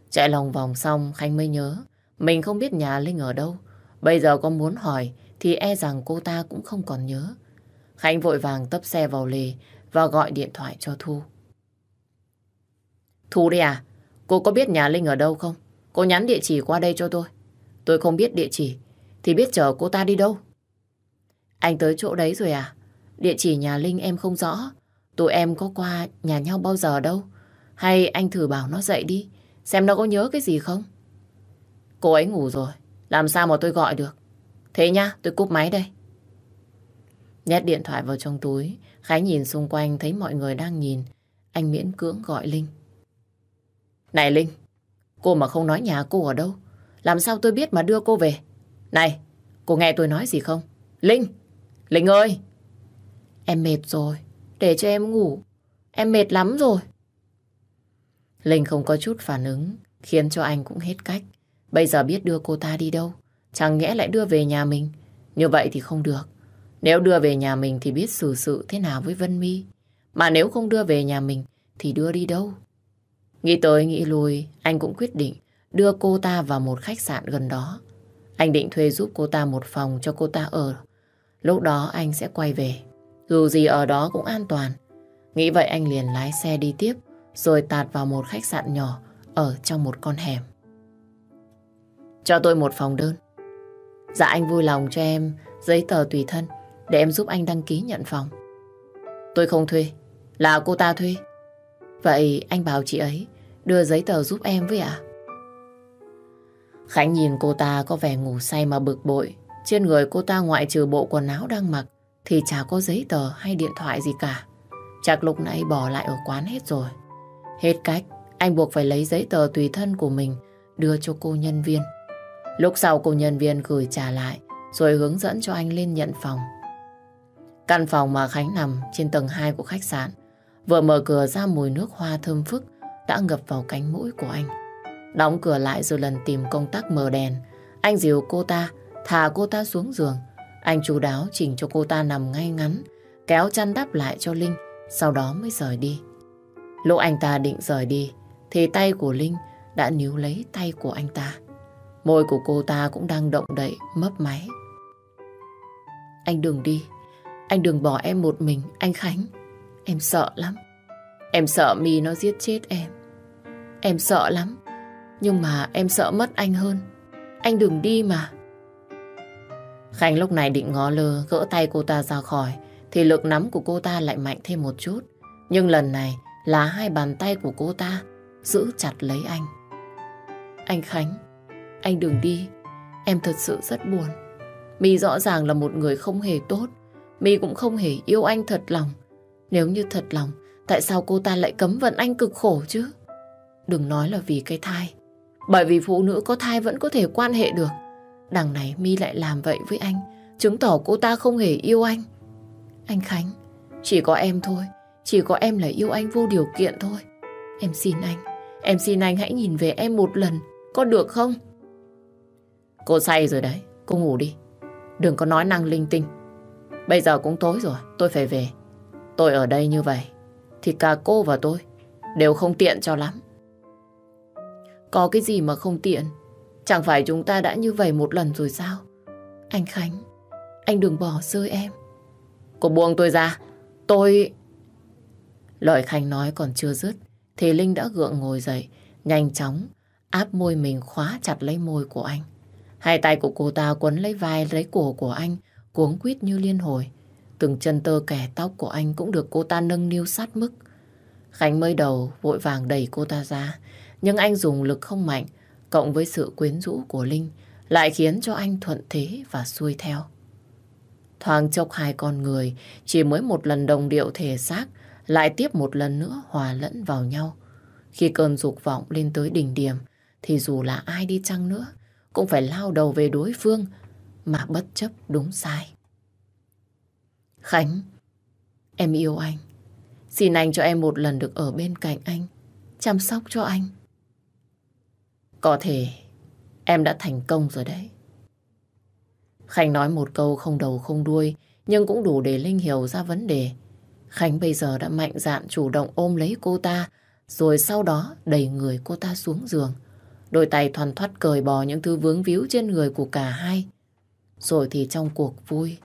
Chạy lòng vòng xong Khánh mới nhớ, mình không biết nhà Linh ở đâu. Bây giờ có muốn hỏi thì e rằng cô ta cũng không còn nhớ. Khánh vội vàng tấp xe vào lề và gọi điện thoại cho Thu. Thu đây à? Cô có biết nhà Linh ở đâu không? Cô nhắn địa chỉ qua đây cho tôi. Tôi không biết địa chỉ, thì biết chờ cô ta đi đâu. Anh tới chỗ đấy rồi à? Địa chỉ nhà Linh em không rõ. Tụi em có qua nhà nhau bao giờ đâu. Hay anh thử bảo nó dậy đi, xem nó có nhớ cái gì không? Cô ấy ngủ rồi, làm sao mà tôi gọi được? Thế nhá, tôi cúp máy đây. Nhét điện thoại vào trong túi, khái nhìn xung quanh thấy mọi người đang nhìn. Anh miễn cưỡng gọi Linh. Này Linh, cô mà không nói nhà cô ở đâu, làm sao tôi biết mà đưa cô về? Này, cô nghe tôi nói gì không? Linh, Linh ơi! Em mệt rồi, để cho em ngủ. Em mệt lắm rồi. Linh không có chút phản ứng, khiến cho anh cũng hết cách. Bây giờ biết đưa cô ta đi đâu, chẳng nhẽ lại đưa về nhà mình. Như vậy thì không được. Nếu đưa về nhà mình thì biết xử sự thế nào với Vân Mi. Mà nếu không đưa về nhà mình thì đưa đi đâu? Nghĩ tới nghĩ lui, anh cũng quyết định đưa cô ta vào một khách sạn gần đó. Anh định thuê giúp cô ta một phòng cho cô ta ở. Lúc đó anh sẽ quay về. Dù gì ở đó cũng an toàn. Nghĩ vậy anh liền lái xe đi tiếp rồi tạt vào một khách sạn nhỏ ở trong một con hẻm. Cho tôi một phòng đơn. Dạ anh vui lòng cho em giấy tờ tùy thân để em giúp anh đăng ký nhận phòng. Tôi không thuê, là cô ta thuê. Vậy anh bảo chị ấy đưa giấy tờ giúp em với ạ? Khánh nhìn cô ta có vẻ ngủ say mà bực bội. Trên người cô ta ngoại trừ bộ quần áo đang mặc thì chả có giấy tờ hay điện thoại gì cả. Chắc lúc nãy bỏ lại ở quán hết rồi. Hết cách, anh buộc phải lấy giấy tờ tùy thân của mình đưa cho cô nhân viên. Lúc sau cô nhân viên gửi trả lại rồi hướng dẫn cho anh lên nhận phòng. Căn phòng mà Khánh nằm trên tầng 2 của khách sạn vừa mở cửa ra mùi nước hoa thơm phức đã ngập vào cánh mũi của anh. Đóng cửa lại rồi lần tìm công tắc mở đèn. Anh dìu cô ta, thả cô ta xuống giường. Anh chú đáo chỉnh cho cô ta nằm ngay ngắn, kéo chăn đắp lại cho Linh, sau đó mới rời đi. Lúc anh ta định rời đi, thì tay của Linh đã níu lấy tay của anh ta. Môi của cô ta cũng đang động đậy, mấp máy. Anh đừng đi, anh đừng bỏ em một mình, anh Khánh. Em sợ lắm. Em sợ Mi nó giết chết em. Em sợ lắm. Nhưng mà em sợ mất anh hơn. Anh đừng đi mà. Khánh lúc này định ngó lơ gỡ tay cô ta ra khỏi thì lực nắm của cô ta lại mạnh thêm một chút. Nhưng lần này là hai bàn tay của cô ta giữ chặt lấy anh. Anh Khánh, anh đừng đi. Em thật sự rất buồn. My rõ ràng là một người không hề tốt. My cũng không hề yêu anh thật lòng. Nếu như thật lòng, tại sao cô ta lại cấm vận anh cực khổ chứ? Đừng nói là vì cái thai. Bởi vì phụ nữ có thai vẫn có thể quan hệ được. Đằng này My lại làm vậy với anh, chứng tỏ cô ta không hề yêu anh. Anh Khánh, chỉ có em thôi, chỉ có em là yêu anh vô điều kiện thôi. Em xin anh, em xin anh hãy nhìn về em một lần, có được không? Cô say rồi đấy, cô ngủ đi. Đừng có nói năng linh tinh. Bây giờ cũng tối rồi, tôi phải về. Tôi ở đây như vậy, thì cả cô và tôi đều không tiện cho lắm. Có cái gì mà không tiện? Chẳng phải chúng ta đã như vậy một lần rồi sao? Anh Khánh, anh đừng bỏ rơi em. Cô buông tôi ra. Tôi... Lợi Khánh nói còn chưa dứt, thì Linh đã gượng ngồi dậy, nhanh chóng, áp môi mình khóa chặt lấy môi của anh. Hai tay của cô ta quấn lấy vai, lấy cổ của anh, cuống quýt như liên hồi. Từng chân tơ kẻ tóc của anh cũng được cô ta nâng niu sát mức. Khánh mới đầu vội vàng đẩy cô ta ra, nhưng anh dùng lực không mạnh, cộng với sự quyến rũ của Linh, lại khiến cho anh thuận thế và xuôi theo. Thoáng chốc hai con người chỉ mới một lần đồng điệu thể xác lại tiếp một lần nữa hòa lẫn vào nhau. Khi cơn dục vọng lên tới đỉnh điểm thì dù là ai đi chăng nữa cũng phải lao đầu về đối phương mà bất chấp đúng sai. Khánh, em yêu anh. Xin anh cho em một lần được ở bên cạnh anh, chăm sóc cho anh. Có thể em đã thành công rồi đấy. Khánh nói một câu không đầu không đuôi, nhưng cũng đủ để Linh hiểu ra vấn đề. Khánh bây giờ đã mạnh dạn chủ động ôm lấy cô ta, rồi sau đó đẩy người cô ta xuống giường. Đôi tay thoăn thoắt cởi bỏ những thứ vướng víu trên người của cả hai. Rồi thì trong cuộc vui,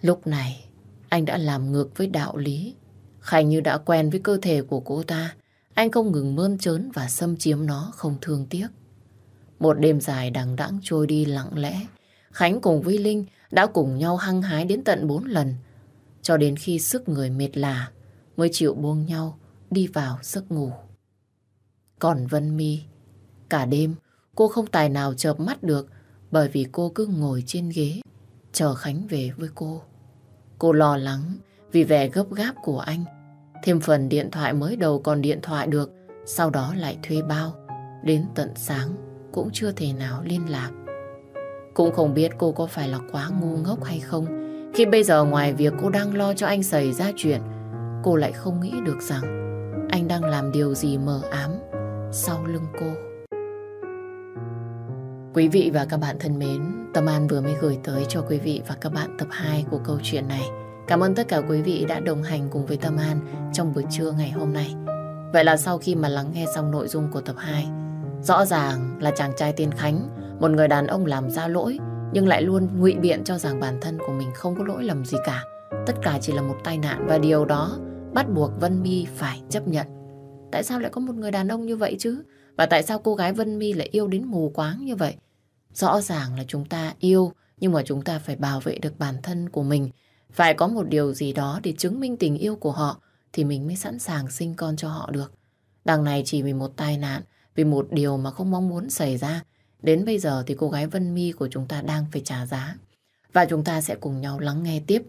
lúc này anh đã làm ngược với đạo lý. Khánh như đã quen với cơ thể của cô ta, anh không ngừng mơn trớn và xâm chiếm nó không thương tiếc. Một đêm dài đằng đẵng trôi đi lặng lẽ, Khánh cùng với Linh đã cùng nhau hăng hái đến tận bốn lần, cho đến khi sức người mệt lả mới chịu buông nhau đi vào giấc ngủ. Còn Vân Mi, cả đêm cô không tài nào chợp mắt được bởi vì cô cứ ngồi trên ghế chờ Khánh về với cô. Cô lo lắng vì vẻ gấp gáp của anh. Thêm phần điện thoại mới đầu còn điện thoại được, sau đó lại thuê bao. Đến tận sáng cũng chưa thể nào liên lạc. Cũng không biết cô có phải là quá ngu ngốc hay không khi bây giờ ngoài việc cô đang lo cho anh xảy ra chuyện cô lại không nghĩ được rằng anh đang làm điều gì mờ ám sau lưng cô. Quý vị và các bạn thân mến, Tâm An vừa mới gửi tới cho quý vị và các bạn tập 2 của câu chuyện này. Cảm ơn tất cả quý vị đã đồng hành cùng với Tâm An trong buổi trưa ngày hôm nay. Vậy là sau khi mà lắng nghe xong nội dung của tập 2, rõ ràng là chàng trai Tiên Khánh, một người đàn ông làm ra lỗi, nhưng lại luôn ngụy biện cho rằng bản thân của mình không có lỗi lầm gì cả. Tất cả chỉ là một tai nạn và điều đó bắt buộc Vân My phải chấp nhận. Tại sao lại có một người đàn ông như vậy chứ? Và tại sao cô gái Vân My lại yêu đến mù quáng như vậy? Rõ ràng là chúng ta yêu, nhưng mà chúng ta phải bảo vệ được bản thân của mình. Phải có một điều gì đó để chứng minh tình yêu của họ, thì mình mới sẵn sàng sinh con cho họ được. Đằng này chỉ vì một tai nạn, vì một điều mà không mong muốn xảy ra. Đến bây giờ thì cô gái Vân My của chúng ta đang phải trả giá. Và chúng ta sẽ cùng nhau lắng nghe tiếp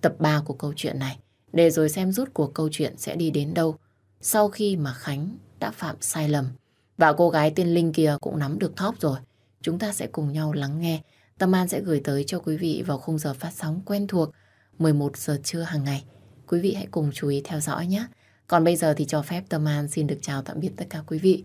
tập 3 của câu chuyện này, để rồi xem rút cuộc câu chuyện sẽ đi đến đâu sau khi mà Khánh đã phạm sai lầm. Và cô gái tên Linh kia cũng nắm được thóp rồi. Chúng ta sẽ cùng nhau lắng nghe. Tâm An sẽ gửi tới cho quý vị vào khung giờ phát sóng quen thuộc 11 giờ trưa hàng ngày. Quý vị hãy cùng chú ý theo dõi nhé. Còn bây giờ thì cho phép Tâm An xin được chào tạm biệt tất cả quý vị.